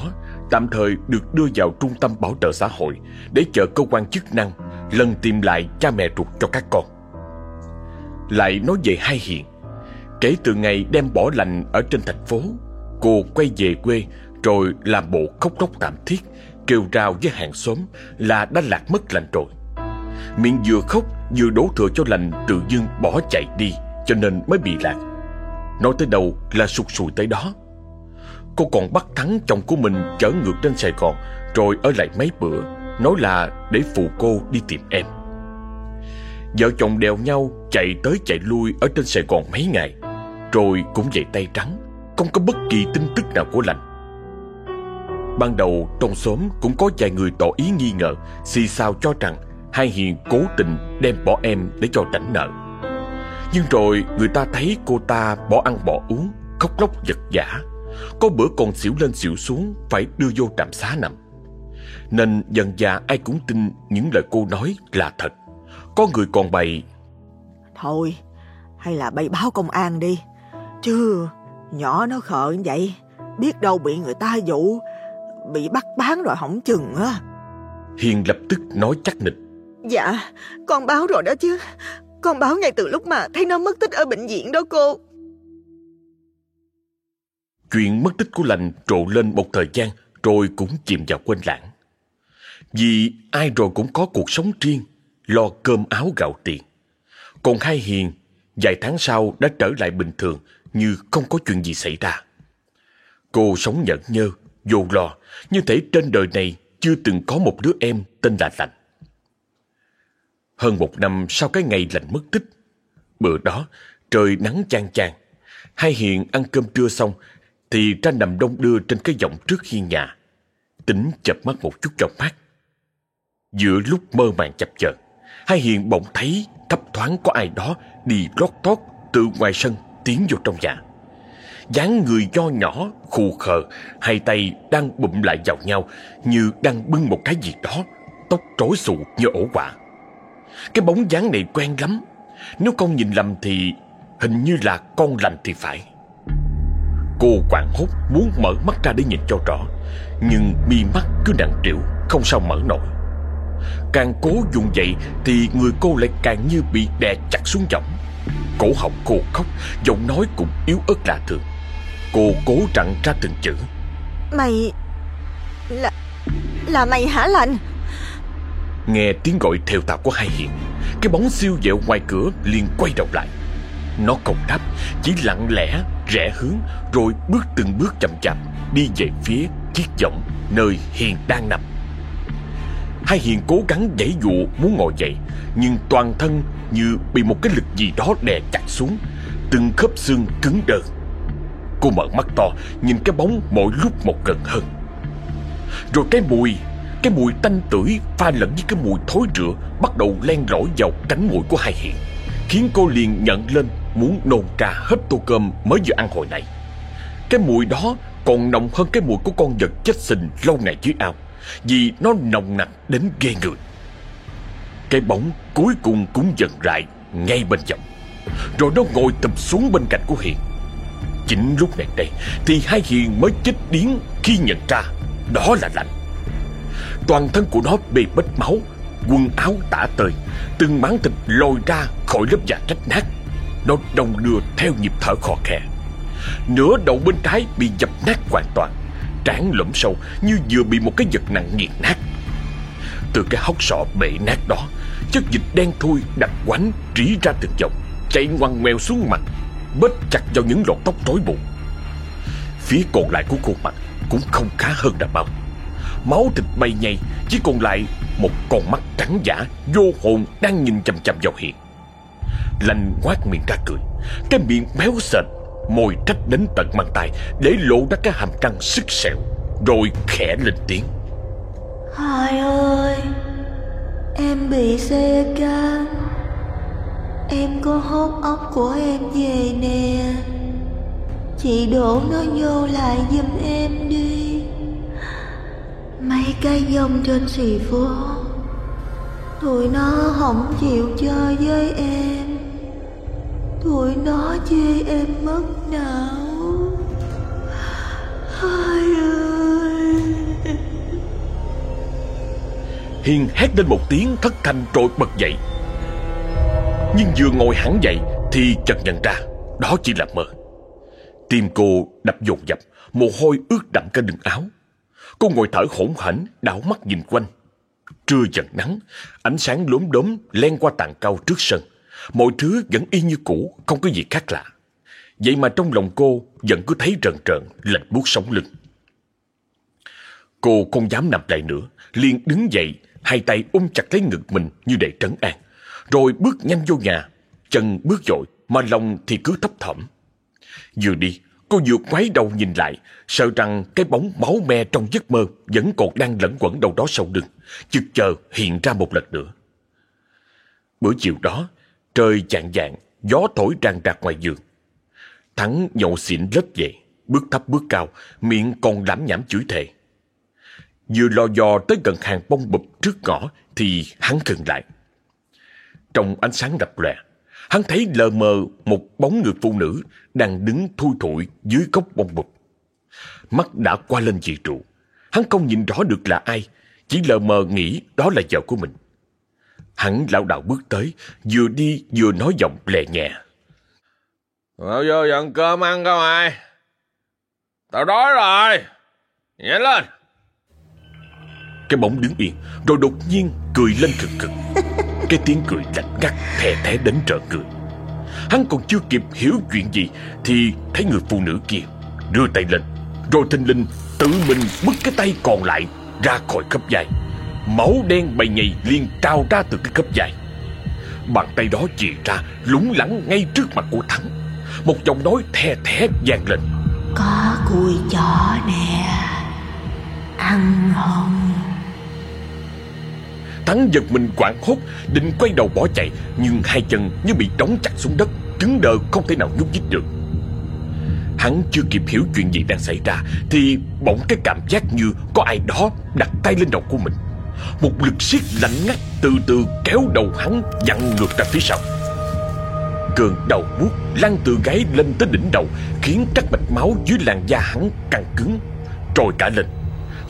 S1: tạm thời được đưa vào trung tâm bảo trợ xã hội để chờ cơ quan chức năng lần tìm lại cha mẹ ruột cho các con. Lại nói về hai hiện, kể từ ngày đem bỏ lành ở trên thành phố, cô quay về quê rồi làm bộ khóc lóc tạm thiết Kêu rao với hàng xóm là đã lạc mất lành rồi Miệng vừa khóc vừa đổ thừa cho lành tự dưng bỏ chạy đi cho nên mới bị lạc. Nói tới đâu là sụt sùi tới đó. Cô còn bắt thắng chồng của mình chở ngược trên Sài Gòn rồi ở lại mấy bữa, nói là để phụ cô đi tìm em. Vợ chồng đèo nhau chạy tới chạy lui ở trên Sài Gòn mấy ngày, rồi cũng về tay trắng, không có bất kỳ tin tức nào của lành. Ban đầu trong xóm cũng có vài người tỏ ý nghi ngờ, xì sao cho rằng hai hiền cố tình đem bỏ em để cho tránh nợ. Nhưng rồi người ta thấy cô ta bỏ ăn bỏ uống, khóc lóc giật giả. Có bữa còn xỉu lên xỉu xuống phải đưa vô trạm xá nằm. Nên dần dà ai cũng tin những lời cô nói là thật. Có người còn bày
S2: Thôi, hay là bay báo công an đi. Chứ nhỏ nó khờ như vậy, biết đâu bị người ta dụ, bị bắt bán rồi hỏng chừng á.
S1: Hiền lập tức nói chắc nịch.
S2: Dạ, con báo rồi đó chứ. Con báo ngay từ lúc mà thấy nó mất tích ở bệnh viện đó cô.
S1: Chuyện mất tích của lành trộ lên một thời gian rồi cũng chìm vào quên lãng. Vì ai rồi cũng có cuộc sống riêng, lo cơm áo gạo tiền. Còn hai hiền, vài tháng sau đã trở lại bình thường như không có chuyện gì xảy ra. Cô sống nhẫn nhơ, vô lo, như thể trên đời này chưa từng có một đứa em tên là Lành. Hơn một năm sau cái ngày Lành mất tích, bữa đó trời nắng chang chang. Hai hiền ăn cơm trưa xong thì ra nằm đông đưa trên cái giọng trước hiên nhà. Tính chập mắt một chút trong mắt. Giữa lúc mơ màng chập chờn, hai hiền bỗng thấy thấp thoáng có ai đó đi lót tót từ ngoài sân tiến vô trong nhà dáng người nho nhỏ, khù khờ, hai tay đang bụm lại vào nhau như đang bưng một cái gì đó, tóc rối xù như ổ quả. Cái bóng dáng này quen lắm, nếu con nhìn lầm thì hình như là con lành thì phải. Cô quảng hốt muốn mở mắt ra để nhìn cho rõ, nhưng mi mắt cứ nặng trĩu, không sao mở nổi. Càng cố dùng dậy thì người cô lại càng như bị đè chặt xuống giọng. Cổ họng cô khóc, giọng nói cũng yếu ớt lạ thường. Cô cố rặn ra từng chữ.
S2: Mày... Là... Là mày hả lành?
S1: Nghe tiếng gọi theo tàu của hai hiền Cái bóng siêu dẹo ngoài cửa liền quay đầu lại Nó không đáp Chỉ lặng lẽ rẽ hướng Rồi bước từng bước chậm chậm Đi về phía chiếc võng Nơi Hiền đang nằm Hai Hiền cố gắng giãy dụ muốn ngồi dậy Nhưng toàn thân như bị một cái lực gì đó đè chặt xuống Từng khớp xương cứng đờ Cô mở mắt to, Nhìn cái bóng mỗi lúc một gần hơn. Rồi cái mùi Cái mùi tanh tưởi pha lẫn với cái mùi thối rữa Bắt đầu len lỏi vào cánh mũi của hai hiện Khiến cô liền nhận lên Muốn nôn ra hết tô cơm mới vừa ăn hồi này Cái mùi đó còn nồng hơn cái mùi của con vật chết sình lâu ngày dưới ao, Vì nó nồng nặc đến ghê người. Cái bóng cuối cùng cũng dần lại ngay bên dòng Rồi nó ngồi tập xuống bên cạnh của Hiền Chính lúc này đây, Thì hai Hiền mới chết điến khi nhận ra Đó là lạnh. Toàn thân của nó bê bết máu, Quần áo tả tơi, Từng máng thịt lồi ra khỏi lớp da rách nát. Nó đồng đưa theo nhịp thở khò khè. Nửa đầu bên trái bị dập nát hoàn toàn, Trán lõm sâu như vừa bị một cái vật nặng nghiền nát. Từ cái hốc sọ bể nát đó, Chất dịch đen thui đặc quánh, trí ra từng dòng Chạy ngoằn ngoèo xuống mặt Bết chặt vào những lọn tóc rối bù Phía còn lại của khuôn mặt Cũng không khá hơn là bao Máu thịt bay nhầy Chỉ còn lại một con mắt trắng giả, Vô hồn, đang nhìn chầm chầm vào hiện. Lành ngoát miệng ra cười, Cái miệng béo sệt, Môi trách đến tận mang tay Để lộ ra cái hàm răng sức sẹo, Rồi khẽ lên tiếng
S3: Hai ơi, Em bị xe gan. Em có hốt ốc của em về nè. Chị đổ nó vô lại giùm em đi. Mấy cái dông trên xì phố, Tụi nó không chịu chơi với em. Tụi nó chê em mất não. Hai ơi.
S1: Hiền hét lên một tiếng thất thanh rồi bật dậy. Nhưng vừa ngồi hẳn dậy Thì chợt nhận ra Đó chỉ là mơ Tim cô đập dồn dập Mồ hôi ướt đậm cả đường áo Cô ngồi thở hổn hển Đảo mắt nhìn quanh Trưa dần nắng, ánh sáng lốm đốm len qua tàn cao trước sân. Mọi thứ vẫn y như cũ, không có gì khác lạ. Vậy mà trong lòng cô vẫn cứ thấy rần trợn, lạnh buốt sống lưng. Cô không dám nằm lại nữa, liền đứng dậy, hai tay ôm chặt lấy ngực mình như để trấn an. Rồi bước nhanh vô nhà, chân bước dội, mà lòng thì cứ thấp thỏm. Vừa đi, cô vừa quái đầu nhìn lại, sợ rằng cái bóng máu me trong giấc mơ vẫn còn đang lẫn quẩn đâu đó sau lưng, chực chờ hiện ra một lần nữa. Bữa chiều đó, trời chạng dạng, gió thổi ràng rạc ngoài giường. Thắng nhậu xỉn lết về, bước thấp bước cao, miệng còn lãm nhảm chửi thề. Vừa lo dò tới gần hàng bông bụp trước ngõ thì hắn khừng lại. Trong ánh sáng đập lòe, hắn thấy lờ mờ một bóng người phụ nữ đang đứng thui thủi dưới gốc bông bụp. Mắt đã qua lên dị trụ. Hắn không nhìn rõ được là ai, chỉ lờ mờ nghĩ đó là vợ của mình. Hắn lão đạo bước tới, vừa đi vừa nói giọng lè nhẹ.
S4: Vào vô dọn cơm ăn không ai? Tao đói rồi. Nhanh lên.
S1: Cái bóng đứng yên, rồi đột nhiên cười lên cực cực. Cái tiếng cười lạnh ngắt, thè thé đến trợ cười Hắn còn chưa kịp hiểu chuyện gì thì thấy người phụ nữ kia đưa tay lên, rồi thình linh tự mình bứt cái tay còn lại ra khỏi khớp dài. Máu đen bầy nhầy liền trao ra từ cái khớp dài. Bàn tay đó chỉ ra lúng lẳng ngay trước mặt của Thắng. Một giọng nói the thé vang lên.
S3: Có cùi chó nè Ăn không
S1: Thắng giật mình quảng hốt, Định quay đầu bỏ chạy, Nhưng hai chân như bị đóng chặt xuống đất, Cứng đờ không thể nào nhúc nhích được. Hắn chưa kịp hiểu chuyện gì đang xảy ra, Thì bỗng cái cảm giác như Có ai đó đặt tay lên đầu của mình. Một lực siết lạnh ngắt Từ từ kéo đầu hắn Dặn ngược ra phía sau. Cơn đầu buốt lăn từ gáy lên tới đỉnh đầu, Khiến các mạch máu dưới làn da hắn căng cứng, Trồi cả lên.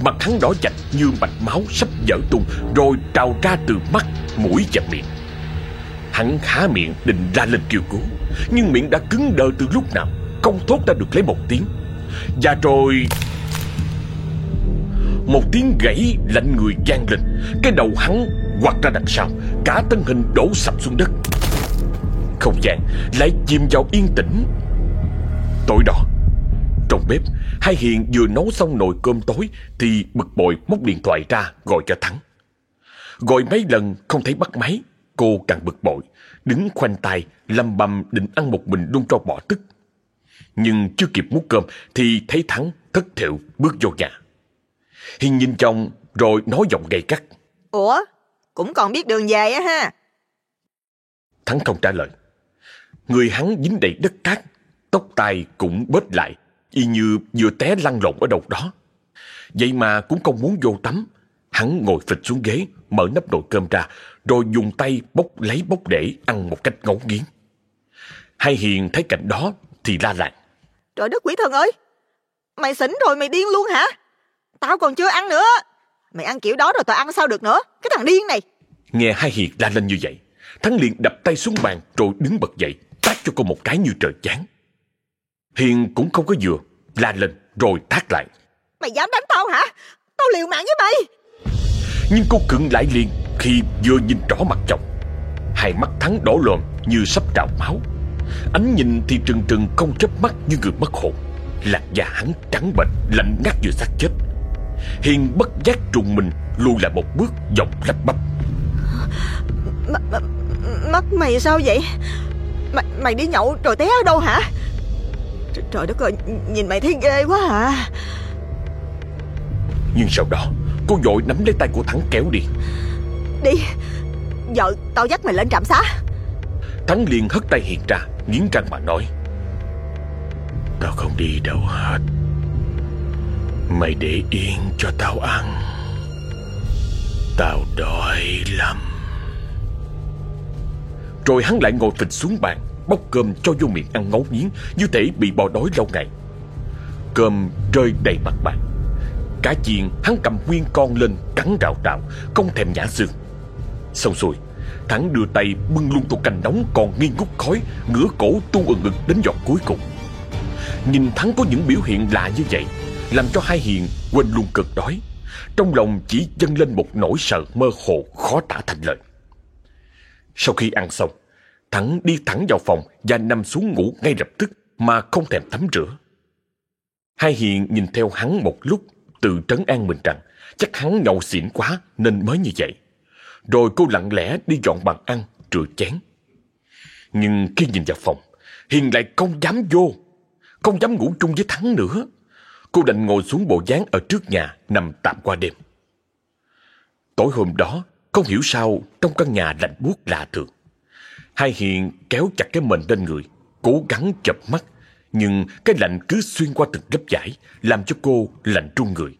S1: Mặt hắn đỏ chạch như mạch máu sắp vỡ tung Rồi trào ra từ mắt, mũi và miệng. Hắn há miệng định ra lên kêu cứu Nhưng miệng đã cứng đờ từ lúc nào Không thốt ra được lấy một tiếng. Và rồi Một tiếng gãy lạnh người gian lên Cái đầu hắn quạt ra đằng sau Cả thân hình đổ sập xuống đất. Không gian lại chìm vào yên tĩnh. Tối đó bếp. Hai Hiền vừa nấu xong nồi cơm tối Thì bực bội móc điện thoại ra gọi cho Thắng. Gọi mấy lần không thấy bắt máy Cô càng bực bội. Đứng khoanh tay lầm bầm định ăn một mình luôn cho bỏ tức. Nhưng chưa kịp múc cơm Thì thấy Thắng thất thiệu bước vô nhà. Hiền nhìn chồng rồi nói giọng gay cắt
S2: Ủa Cũng còn biết đường về á ha?
S1: Thắng không trả lời. Người hắn dính đầy đất cát Tóc tai cũng bết lại Y như vừa té lăn lộn ở đâu đó. Vậy mà cũng không muốn vô tắm. Hắn ngồi phịch xuống ghế Mở nắp nồi cơm ra Rồi dùng tay bốc lấy bốc để Ăn một cách ngấu nghiến. Hai Hiền thấy cảnh đó Thì la làng
S2: Trời đất quỷ thần ơi! Mày xỉn rồi mày điên luôn hả? Tao còn chưa ăn nữa. Mày ăn kiểu đó rồi tao ăn sao được nữa? Cái thằng điên này!
S1: Nghe hai Hiền la lên như vậy Thắng liền đập tay xuống bàn Rồi đứng bật dậy Tát cho cô một cái như trời chán. Hiền cũng không có vừa La lên rồi tát lại.
S2: Mày dám đánh tao hả? Tao liều mạng với mày.
S1: Nhưng cô cứng lại liền Khi vừa nhìn rõ mặt chồng. Hai mắt Thắng đỏ lòm như sắp trào máu. Ánh nhìn thì trừng trừng không chớp mắt như người mất hồn. Làn da hắn trắng bệch lạnh ngắt như xác chết. Hiền bất giác trùng mình lùi lại một bước giọng lắp bắp.
S2: M Mắt mày sao vậy mày, mày đi nhậu rồi té ở đâu hả Trời, trời đất ơi Nhìn mày thấy ghê quá à
S1: Nhưng sau đó Cô vội nắm lấy tay của Thắng kéo đi.
S2: Đi Giờ tao dắt mày lên trạm xá.
S1: Thắng liền hất tay Hiền ra Nghiến răng mà nói Tao không đi đâu hết. Mày để yên cho tao ăn. Tao đói lắm. Rồi hắn lại ngồi phịch xuống bàn Bóc cơm cho vô miệng ăn ngấu nghiến Như thể bị bò đói lâu ngày. Cơm rơi đầy mặt bàn. Cá chiên hắn cầm nguyên con lên Cắn rào rào Không thèm nhả xương Xong xuôi Thắng đưa tay bưng luôn tô canh nóng còn nghi ngút khói Ngửa cổ tu ở ngực đến giọt cuối cùng. Nhìn Thắng có những biểu hiện lạ như vậy Làm cho hai hiền quên luôn cực đói. Trong lòng chỉ dâng lên một nỗi sợ mơ hồ khó tả thành lời. Sau khi ăn xong, Thắng đi thẳng vào phòng và nằm xuống ngủ ngay lập tức mà không thèm tắm rửa. Hai Hiền nhìn theo hắn một lúc tự trấn an mình rằng chắc hắn nhậu xỉn quá nên mới như vậy. Rồi cô lặng lẽ đi dọn bàn ăn, rửa chén. Nhưng khi nhìn vào phòng, Hiền lại không dám vô, không dám ngủ chung với Thắng nữa. Cô đành ngồi xuống bộ dáng ở trước nhà nằm tạm qua đêm. Tối hôm đó, không hiểu sao trong căn nhà lạnh buốt lạ thường. Hai Hiền kéo chặt cái mền lên người, cố gắng chập mắt, nhưng cái lạnh cứ xuyên qua từng lớp vải, làm cho cô lạnh trung người.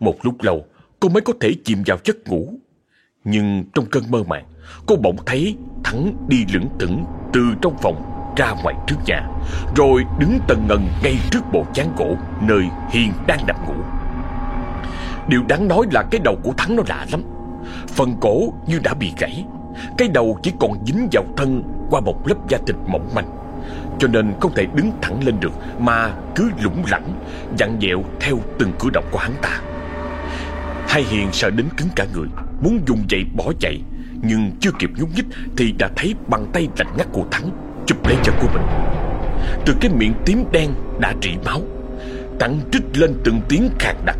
S1: Một lúc lâu, cô mới có thể chìm vào giấc ngủ. Nhưng trong cơn mơ màng, cô bỗng thấy Thắng đi lững thững từ trong phòng ra ngoài trước nhà, rồi đứng tần ngần ngay trước bộ chán gỗ nơi Hiền đang nằm ngủ. Điều đáng nói là cái đầu của Thắng nó lạ lắm. Phần cổ như đã bị gãy, cái đầu chỉ còn dính vào thân qua một lớp da thịt mỏng manh. Cho nên không thể đứng thẳng lên được, Mà cứ lủng lẳng, Dặn dẹo theo từng cử động của hắn ta. Hai Hiền sợ đến cứng cả người, Muốn dùng dậy bỏ chạy, Nhưng chưa kịp nhúc nhích Thì đã thấy bàn tay lạnh ngắt của Thắng Chụp lấy chân của mình. Từ cái miệng tím đen đã rỉ máu Thắng trích lên từng tiếng khạc đặc.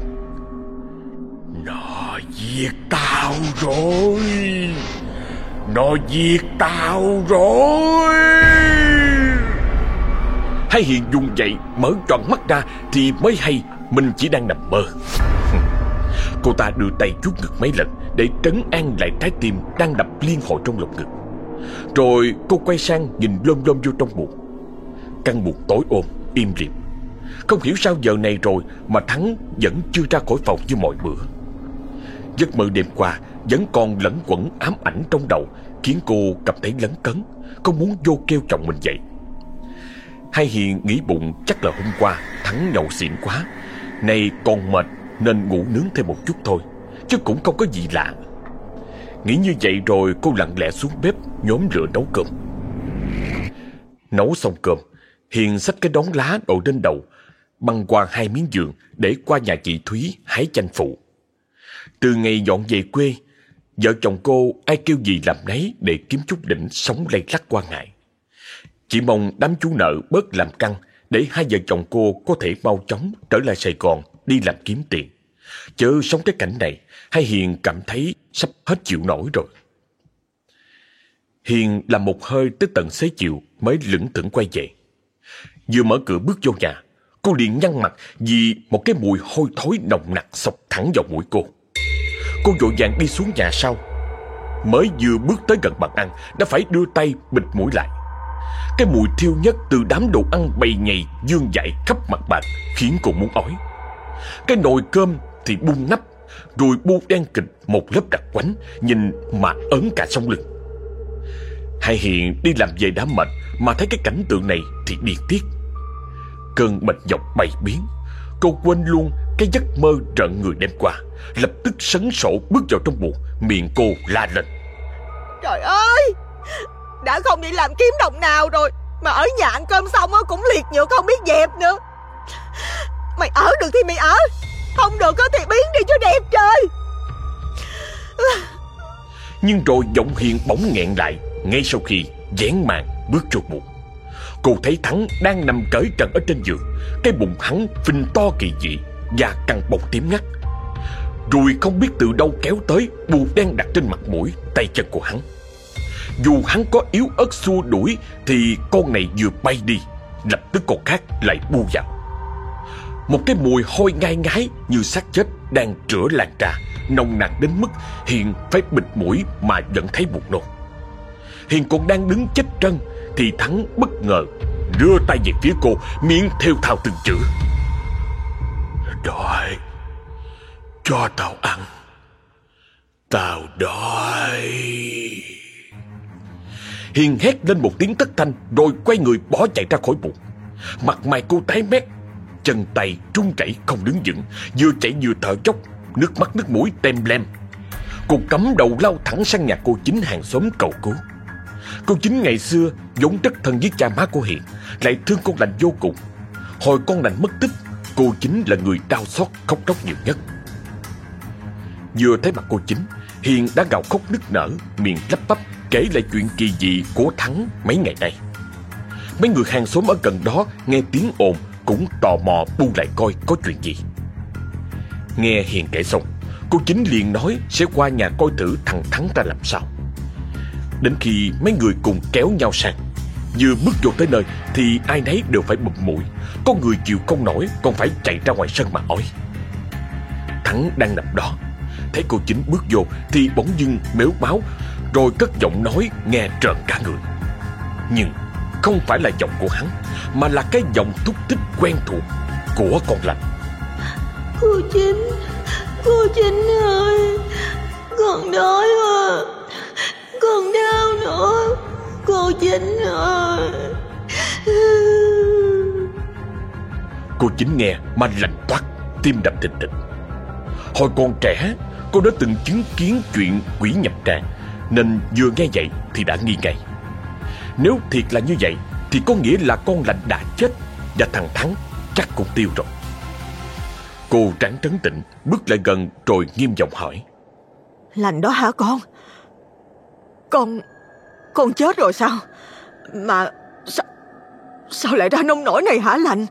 S1: Nó giết tao rồi nó giết tao rồi. Thái Hiền dùng dậy Mở tròn mắt ra Thì mới hay, mình chỉ đang nằm mơ. Cô ta đưa tay chút ngực mấy lần Để trấn an lại trái tim Đang đập liên hồi trong lồng ngực. Rồi cô quay sang nhìn lôm lôm vô trong bụng Căn buồng tối ôm, Im lìm. Không hiểu sao giờ này rồi Mà Thắng vẫn chưa ra khỏi phòng như mọi bữa. Giấc mơ đêm qua vẫn còn lẫn quẩn ám ảnh trong đầu khiến cô cảm thấy lấn cấn, không muốn vô kêu chồng mình dậy. Hai Hiền nghĩ bụng chắc là hôm qua Thắng nhậu xỉn quá, nay còn mệt nên ngủ nướng thêm một chút thôi, chứ cũng không có gì lạ. Nghĩ như vậy rồi cô lặng lẽ xuống bếp nhóm lửa nấu cơm. Nấu xong cơm, Hiền xách cái đón lá đội lên đầu, băng qua hai miếng giường để qua nhà chị Thúy hái chanh phụ. Từ ngày dọn về quê, Vợ chồng cô ai kêu gì làm nấy để kiếm chút đỉnh sống lây lắc qua ngày. Chỉ mong đám chú nợ bớt làm căng để hai vợ chồng cô có thể mau chóng trở lại Sài Gòn đi làm kiếm tiền. Chớ sống cái cảnh này, hai Hiền cảm thấy sắp hết chịu nổi rồi. Hiền làm một hơi tới tận xế chiều mới lững thững quay về. Vừa mở cửa bước vô nhà, cô liền nhăn mặt vì một cái mùi hôi thối nồng nặc sộc thẳng vào mũi cô. Cô vội vàng đi xuống nhà sau. Mới vừa bước tới gần bàn ăn, Đã phải đưa tay bịt mũi lại. Cái mùi thiêu nhất từ đám đồ ăn bầy nhầy, Dương dại khắp mặt bàn Khiến cô muốn ói. Cái nồi cơm thì bung nắp, Rồi bu đen kịch một lớp đặc quánh, Nhìn mà ớn cả sông lưng. Hai hiện đi làm về đã mệt, Mà thấy cái cảnh tượng này thì điên tiết. Cơn mệt dọc bày biến Cô quên luôn cái giấc mơ trận người đêm qua Lập tức sấn sổ bước vào trong buồng Miệng cô la lên.
S2: Trời ơi! Đã không đi làm kiếm đồng nào rồi Mà ở nhà ăn cơm xong cũng liệt nhựa không biết dẹp nữa. Mày ở được thì mày ở Không được thì biến đi cho đẹp trời.
S1: Nhưng rồi giọng hiền bỗng nghẹn lại Ngay sau khi dán màn bước vô buồng. Cô thấy Thắng đang nằm cởi trần ở trên giường Cái bụng hắn phình to kỳ dị da căng bọc tím ngắt. Rồi không biết từ đâu kéo tới, Bù đen đặt trên mặt mũi, Tay chân của hắn. Dù hắn có yếu ớt xua đuổi, Thì con này vừa bay đi, Lập tức con khác lại bu vào. Một cái mùi hôi ngai ngái Như xác chết đang rửa làn trà Nồng nặc đến mức Hiền phải bịt mũi mà vẫn thấy buồn nôn. Hiền còn đang đứng chết trân, thì Thắng bất ngờ, đưa tay về phía cô, Miệng theo thao từng chữ. Đói. Cho tao ăn. Tao đói. Hiền hét lên một tiếng thất thanh, Rồi quay người bỏ chạy ra khỏi bụng. Mặt mày cô tái mét, Chân tay trung chảy không đứng vững, Vừa chạy vừa thở chốc Nước mắt nước mũi tem lem. Cô cắm đầu lao thẳng sang nhà cô chính hàng xóm cầu cứu. Cô chính ngày xưa vốn rất thân với cha má của Hiền, Lại thương con lành vô cùng. Hồi con lành mất tích Cô chính là người đau xót khóc lóc nhiều nhất. Vừa thấy mặt cô chính, Hiền đã gào khóc nức nở, Miệng lắp bắp, kể lại chuyện kỳ dị của Thắng mấy ngày nay. Mấy người hàng xóm ở gần đó nghe tiếng ồn, Cũng tò mò bu lại coi có chuyện gì. Nghe Hiền kể xong, Cô chính liền nói sẽ qua nhà coi thử thằng Thắng ra làm sao. Đến khi mấy người cùng kéo nhau sang Vừa bước vô tới nơi Thì ai nấy đều phải bụm mũi. Có người chịu không nổi, Còn phải chạy ra ngoài sân mà ói. Thắng đang nằm đó. Thấy cô chính bước vô Thì bỗng dưng mếu máu, Rồi cất giọng nói nghe trợn cả người. Nhưng không phải là giọng của hắn, Mà là cái giọng thúc tích quen thuộc Của con lành.
S3: Cô chính Cô chính ơi, Con đói à Con đau nữa. Cô chính ơi.
S1: Cô chính nghe mà lạnh toát Tim đập thình thịch. Hồi còn trẻ Cô đã từng chứng kiến chuyện quỷ nhập tràng Nên vừa nghe vậy thì đã nghi ngại Nếu thiệt là như vậy Thì có nghĩa là con lạnh đã chết Và thằng Thắng chắc cũng tiêu rồi. Cô tráng trấn tĩnh Bước lại gần rồi nghiêm giọng hỏi.
S2: Lành đó hả con? Con Con chết rồi sao Mà Sao Sao lại ra nông nổi này hả lành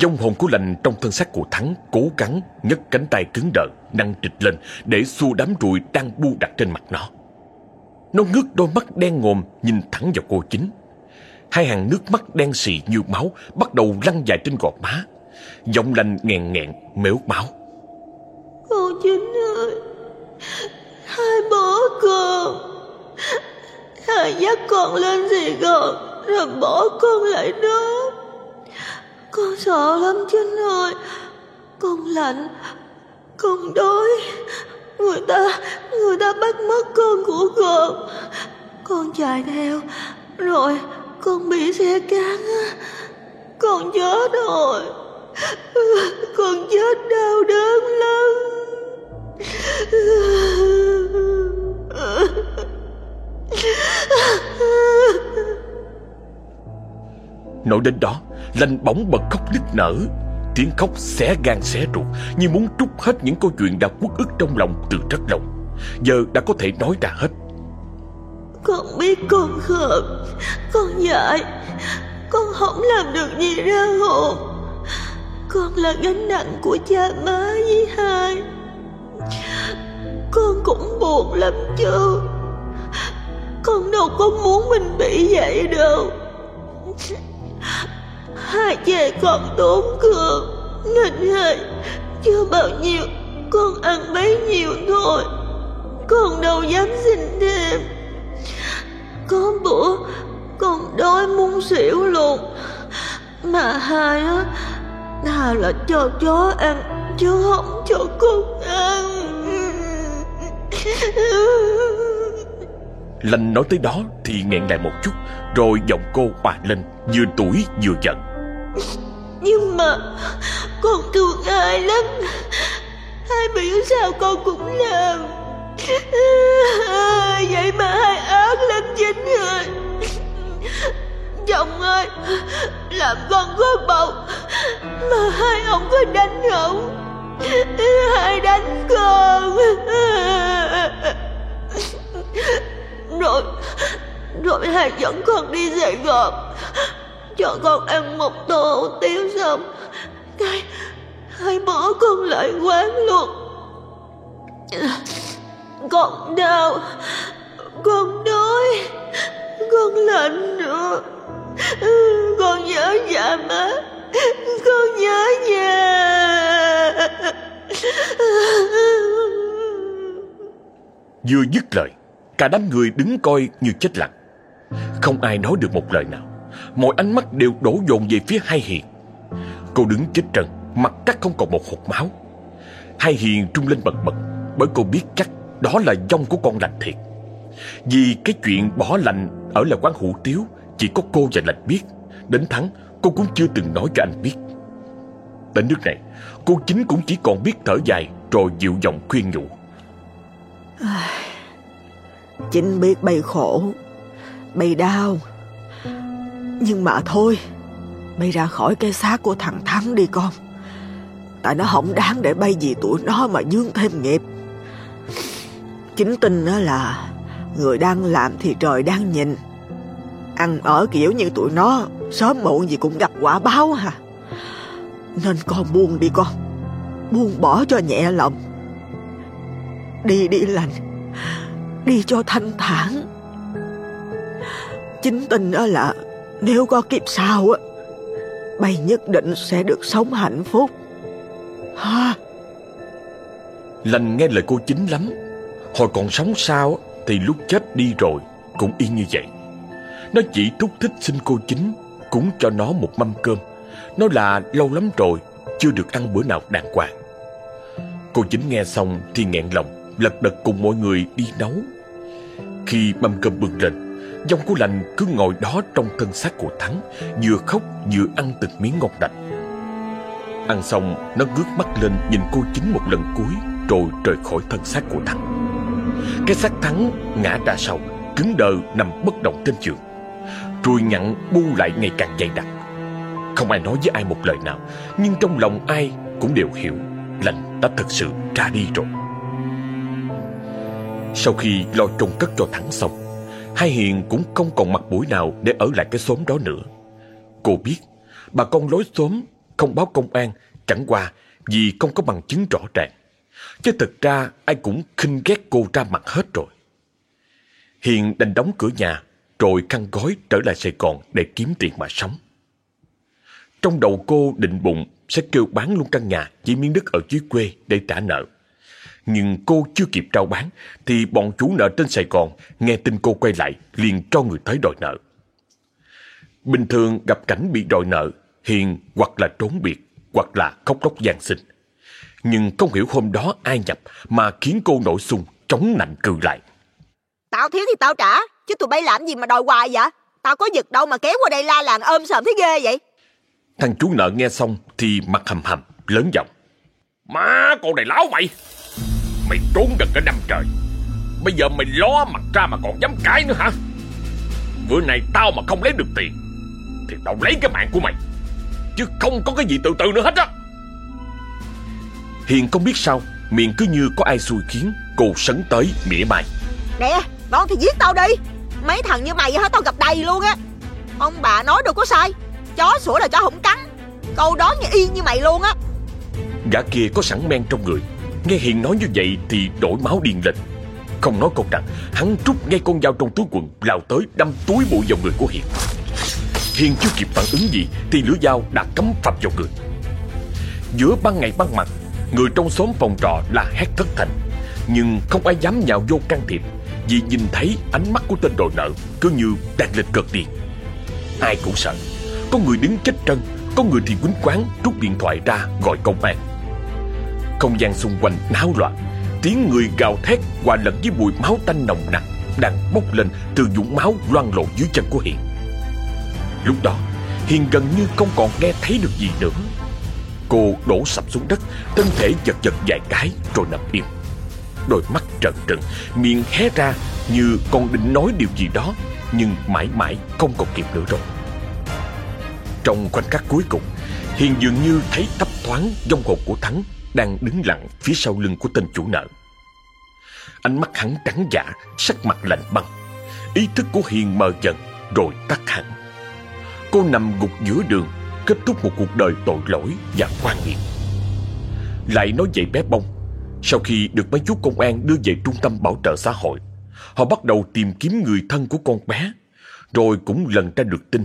S1: Dông hồn của lành trong thân xác của Thắng cố gắng nhấc cánh tay cứng đờ, nâng trịch lên để xua đám ruồi đang bu đặt trên mặt nó. Nó ngước đôi mắt đen ngòm nhìn thẳng vào cô chính. Hai hàng nước mắt đen xì như máu bắt đầu lăn dài trên gò má. Giọng lành nghẹn nghẹn, mếu máu.
S3: Cô chính ơi Hai bỏ con Hai dắt con lên Sài Gòn, Rồi bỏ con lại đó. Con sợ lắm Trinh ơi. Con lạnh, Con đói. Người ta Người ta bắt mất con của con. Con chạy theo, Rồi con bị xe cán Con chết rồi. Con chết đau đớn lắm.
S1: Nói đến đó, lanh bỗng bật khóc nức nở. Tiếng khóc xé gan xé ruột như muốn trút hết những câu chuyện đã quất ức trong lòng từ rất lâu. Giờ đã có thể nói ra hết.
S3: Con biết con khờ Con dại Con không làm được gì ra hồn Con là gánh nặng của cha má với hai Con cũng buồn lắm chứ con đâu có muốn mình bị vậy đâu. Hai về còn tốn cường Nên hai Chưa bao nhiêu, Con ăn bấy nhiêu thôi. Con đâu dám xin thêm. Có bữa, Con đói muốn xỉu luôn. Mà hai á Thà là cho chó ăn, Chứ không cho con ăn.
S1: Lành nói tới đó thì nghẹn lại một chút, Rồi giọng cô hòa lên Vừa tuổi vừa giận.
S3: Nhưng mà Con thương ai lắm? Hai biểu sao con cũng làm? Vậy mà hai ác lắm chính rồi Chồng ơi Làm con có bầu, Mà hai ông có đánh không Hai đánh con. Rồi Rồi Hà dẫn con đi Sài Gòn. Cho con ăn một tô hủ tiếu xong, Cái, Hai bỏ con lại quán luôn. Con đau, Con đói, Con lạnh nữa. Con nhớ nhà má, Con nhớ nhà.
S1: Vừa dứt lời Cả đám người đứng coi như chết lặng. Không ai nói được một lời nào. Mọi ánh mắt đều đổ dồn về phía hai hiền. Cô đứng chết trần, Mặt cắt không còn một hột máu. Hai hiền trung lên bật bật, Bởi cô biết chắc đó là dông của con lành thiệt. Vì cái chuyện bỏ lành Ở là quán hủ tiếu, Chỉ có cô và lành biết. Đến thắng, cô cũng chưa từng nói cho anh biết. Đến nước này, Cô chính cũng chỉ còn biết thở dài, Rồi dịu giọng khuyên nhủ.
S2: Chính biết bay khổ Bay đau Nhưng mà thôi, Bay ra khỏi cái xác của thằng Thắng đi con Tại nó không đáng để bay vì tụi nó mà dương thêm nghiệp Chính tin là người đang làm thì trời đang nhìn. Ăn ở kiểu như tụi nó sớm muộn gì cũng gặp quả báo hả? Nên con buông đi con. Buông bỏ cho nhẹ lòng. Đi đi lành. Đi cho thanh thản. Chính tin là nếu có kiếp sau á, bay nhất định sẽ được sống hạnh phúc. Ha.
S1: Lành nghe lời cô chính lắm. Hồi còn sống sao thì lúc chết đi rồi cũng y như vậy. Nó chỉ thúc thích xin cô chính cúng cho nó một mâm cơm. Nó là lâu lắm rồi chưa được ăn bữa nào đàng hoàng. Cô chính nghe xong thì nghẹn lòng, lật đật cùng mọi người đi nấu. Khi mâm cơm bưng lên, dòng của lành cứ ngồi đó trong thân xác của Thắng, vừa khóc vừa ăn từng miếng ngọt đạch. Ăn xong, nó ngước mắt lên nhìn cô chính một lần cuối, rồi rời khỏi thân xác của Thắng. Cái xác Thắng ngã ra sau, cứng đờ nằm bất động trên giường. Ruồi nhặn bu lại ngày càng dày đặc. Không ai nói với ai một lời nào, nhưng trong lòng ai cũng đều hiểu lành đã thật sự ra đi rồi. Sau khi lo trông cất cho Thắng xong, Hai Hiền cũng không còn mặt mũi nào để ở lại cái xóm đó nữa. Cô biết, bà con lối xóm không báo công an chẳng qua vì không có bằng chứng rõ ràng. Chứ thực ra ai cũng khinh ghét cô ra mặt hết rồi. Hiền đành đóng cửa nhà rồi khăn gói trở lại Sài Gòn để kiếm tiền mà sống. Trong đầu cô định bụng sẽ kêu bán luôn căn nhà chỉ miếng đất ở dưới quê để trả nợ. Nhưng cô chưa kịp trao bán thì bọn chủ nợ trên Sài Gòn nghe tin cô quay lại liền cho người tới đòi nợ. Bình thường gặp cảnh bị đòi nợ, Hiền hoặc là trốn biệt hoặc là khóc lóc gian sinh. Nhưng không hiểu hôm đó ai nhập mà khiến cô nổi xung chống nạnh cừ lại.
S2: Tao thiếu thì tao trả, chứ tụi bay làm gì mà đòi hoài vậy? Tao có giật đâu mà kéo qua đây la làng ôm sờm thấy ghê vậy?
S1: Thằng chú nợ nghe xong thì mặt hầm hầm, lớn giọng.
S4: Má, con này láo mày. Mày trốn gần cả năm trời. Bây giờ mày ló mặt ra mà còn dám cãi nữa hả? Bữa nay tao mà không lấy được tiền Thì tao lấy cái mạng của mày. Chứ không có cái gì từ từ nữa hết á.
S1: Hiền không biết sao Miệng cứ như có ai xui khiến Cô sấn tới mỉa mai.
S2: Nè con thì giết tao đi. Mấy thằng như mày hết tao gặp đầy luôn á. Ông bà nói đâu có sai Chó sủa là chó không cắn. Câu đó như y như mày luôn á.
S1: Gã kia có sẵn men trong người Nghe Hiền nói như vậy thì đổi máu điên lên. Không nói câu rằng Hắn rút ngay con dao trong túi quần, Lao tới đâm túi bụi vào người của Hiền. Hiền chưa kịp phản ứng gì Thì lưỡi dao đã cắm phập vào người. Giữa ban ngày ban mặt, Người trong xóm phòng trọ là hét thất thành Nhưng không ai dám nhào vô can thiệp, Vì nhìn thấy ánh mắt của tên đòi nợ Cứ như đang lên cơn điên. Ai cũng sợ. Có người đứng chết trân Có người thì quýnh quán rút điện thoại ra gọi công an không gian xung quanh náo loạn. Tiếng người gào thét hòa lẫn với mùi máu tanh nồng nặc Đang bốc lên từ dũng máu loang lộ dưới chân của Hiền. Lúc đó, Hiền gần như không còn nghe thấy được gì nữa. Cô đổ sập xuống đất, Thân thể giật giật vài cái rồi nằm im. Đôi mắt trợn trừng, Miệng hé ra như còn định nói điều gì đó, Nhưng mãi mãi không còn kịp nữa rồi. Trong khoảnh khắc cuối cùng, Hiền dường như thấy thấp thoáng dông hồn của Thắng đang đứng lặng phía sau lưng của tên chủ nợ. Ánh mắt hắn trắng giả, sắc mặt lạnh băng. Ý thức của Hiền mờ dần rồi tắt hẳn. Cô nằm gục giữa đường, kết thúc một cuộc đời tội lỗi và quan nghiệt. Lại nói về bé Bông, sau khi được mấy chú công an đưa về trung tâm bảo trợ xã hội, họ bắt đầu tìm kiếm người thân của con bé, rồi cũng lần ra được tin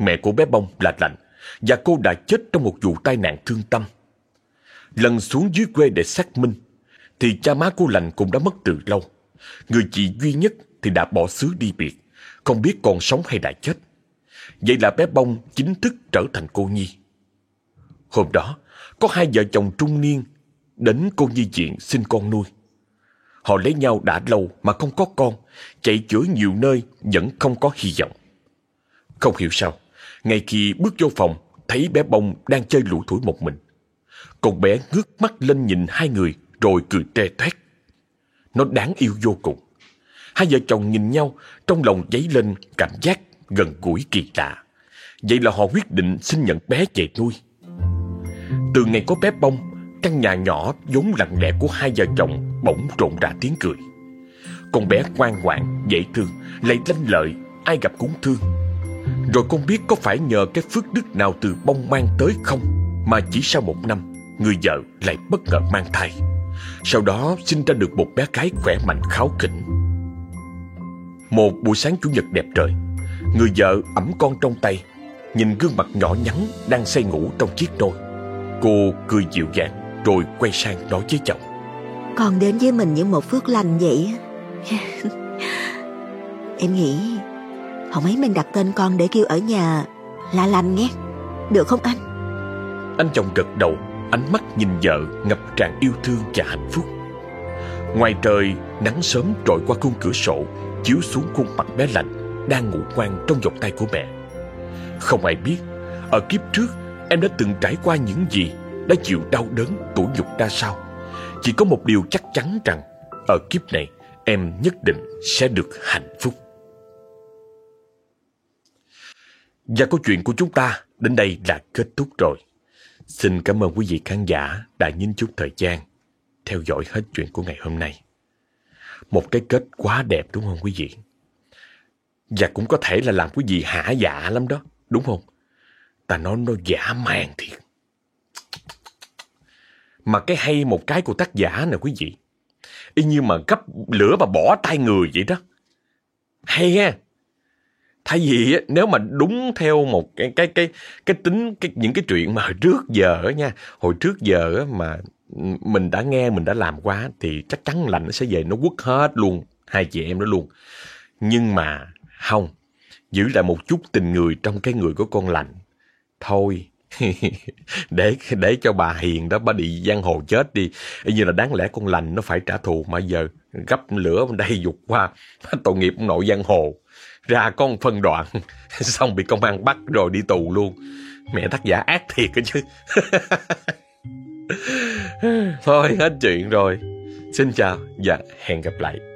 S1: mẹ của bé Bông là Lạnh và cô đã chết trong một vụ tai nạn thương tâm lần xuống dưới quê để xác minh, thì cha má cô lành cũng đã mất từ lâu. Người chị duy nhất thì đã bỏ xứ đi biệt, không biết còn sống hay đã chết. Vậy là bé Bông chính thức trở thành cô Nhi. Hôm đó, có hai vợ chồng trung niên đến cô Nhi viện xin con nuôi. Họ lấy nhau đã lâu mà không có con, chạy chữa nhiều nơi vẫn không có hy vọng. Không hiểu sao, ngay khi bước vô phòng, thấy bé Bông đang chơi lủi thủi một mình. Con bé ngước mắt lên nhìn hai người rồi cười tre toét. Nó đáng yêu vô cùng. Hai vợ chồng nhìn nhau, trong lòng dấy lên cảm giác gần gũi kỳ lạ. Vậy là họ quyết định xin nhận bé về nuôi. Từ ngày có bé bông, căn nhà nhỏ vốn lặng lẽ của hai vợ chồng bỗng rộn rã tiếng cười. Con bé ngoan ngoãn, dễ thương Lại lanh lợi Ai gặp cũng thương Rồi con biết có phải nhờ cái phước đức nào từ bông mang tới không Mà chỉ sau một năm Người vợ lại bất ngờ mang thai. Sau đó sinh ra được một bé gái khỏe mạnh kháo khỉnh. Một buổi sáng Chủ nhật đẹp trời Người vợ ẩm con trong tay Nhìn gương mặt nhỏ nhắn đang say ngủ trong chiếc nôi Cô cười dịu dàng Rồi quay sang nói với chồng.
S3: Con đến với mình những một phước lành vậy Em nghĩ Hôm ấy mình đặt tên con để kêu ở nhà là lành nghe. Được không anh?
S1: Anh chồng gật đầu Ánh mắt nhìn vợ ngập tràn yêu thương và hạnh phúc. Ngoài trời, Nắng sớm trội qua khung cửa sổ, Chiếu xuống khuôn mặt bé lạnh Đang ngủ ngoan trong vòng tay của mẹ. Không ai biết, Ở kiếp trước, em đã từng trải qua những gì, Đã chịu đau đớn, tủi nhục ra sao. Chỉ có một điều chắc chắn rằng, Ở kiếp này, em nhất định sẽ được hạnh phúc. Và câu chuyện của chúng ta đến đây là kết thúc rồi. Xin cảm ơn quý vị khán giả đã nhìn chút thời gian theo dõi hết chuyện của ngày hôm nay. Một cái kết quá đẹp đúng không quý vị? Và cũng có thể là làm quý vị hả dạ lắm đó, đúng không? Ta nói nó giả man thiệt. Mà cái hay một cái của tác giả nè quý vị. Y như mà gấp lửa mà bỏ tay người vậy đó. Hay ha thay vì nếu mà đúng theo một cái cái cái cái tính, cái, những cái chuyện mà hồi trước giờ nha, hồi trước giờ mà mình đã nghe, mình đã làm qua thì chắc chắn là nó sẽ về, nó quất hết luôn, hai chị em đó luôn. Nhưng mà không, giữ lại một chút tình người trong cái người của con lành. Thôi, để để cho bà hiền đó, bà đi giang hồ chết đi. Y như là đáng lẽ con lành nó phải trả thù, mà giờ gấp lửa đây dục qua, tội nghiệp ông nội giang hồ ra con phân đoạn. Xong bị công an bắt rồi đi tù luôn. Mẹ tác giả ác thiệt cơ chứ. Thôi, hết chuyện rồi. Xin chào và hẹn gặp lại.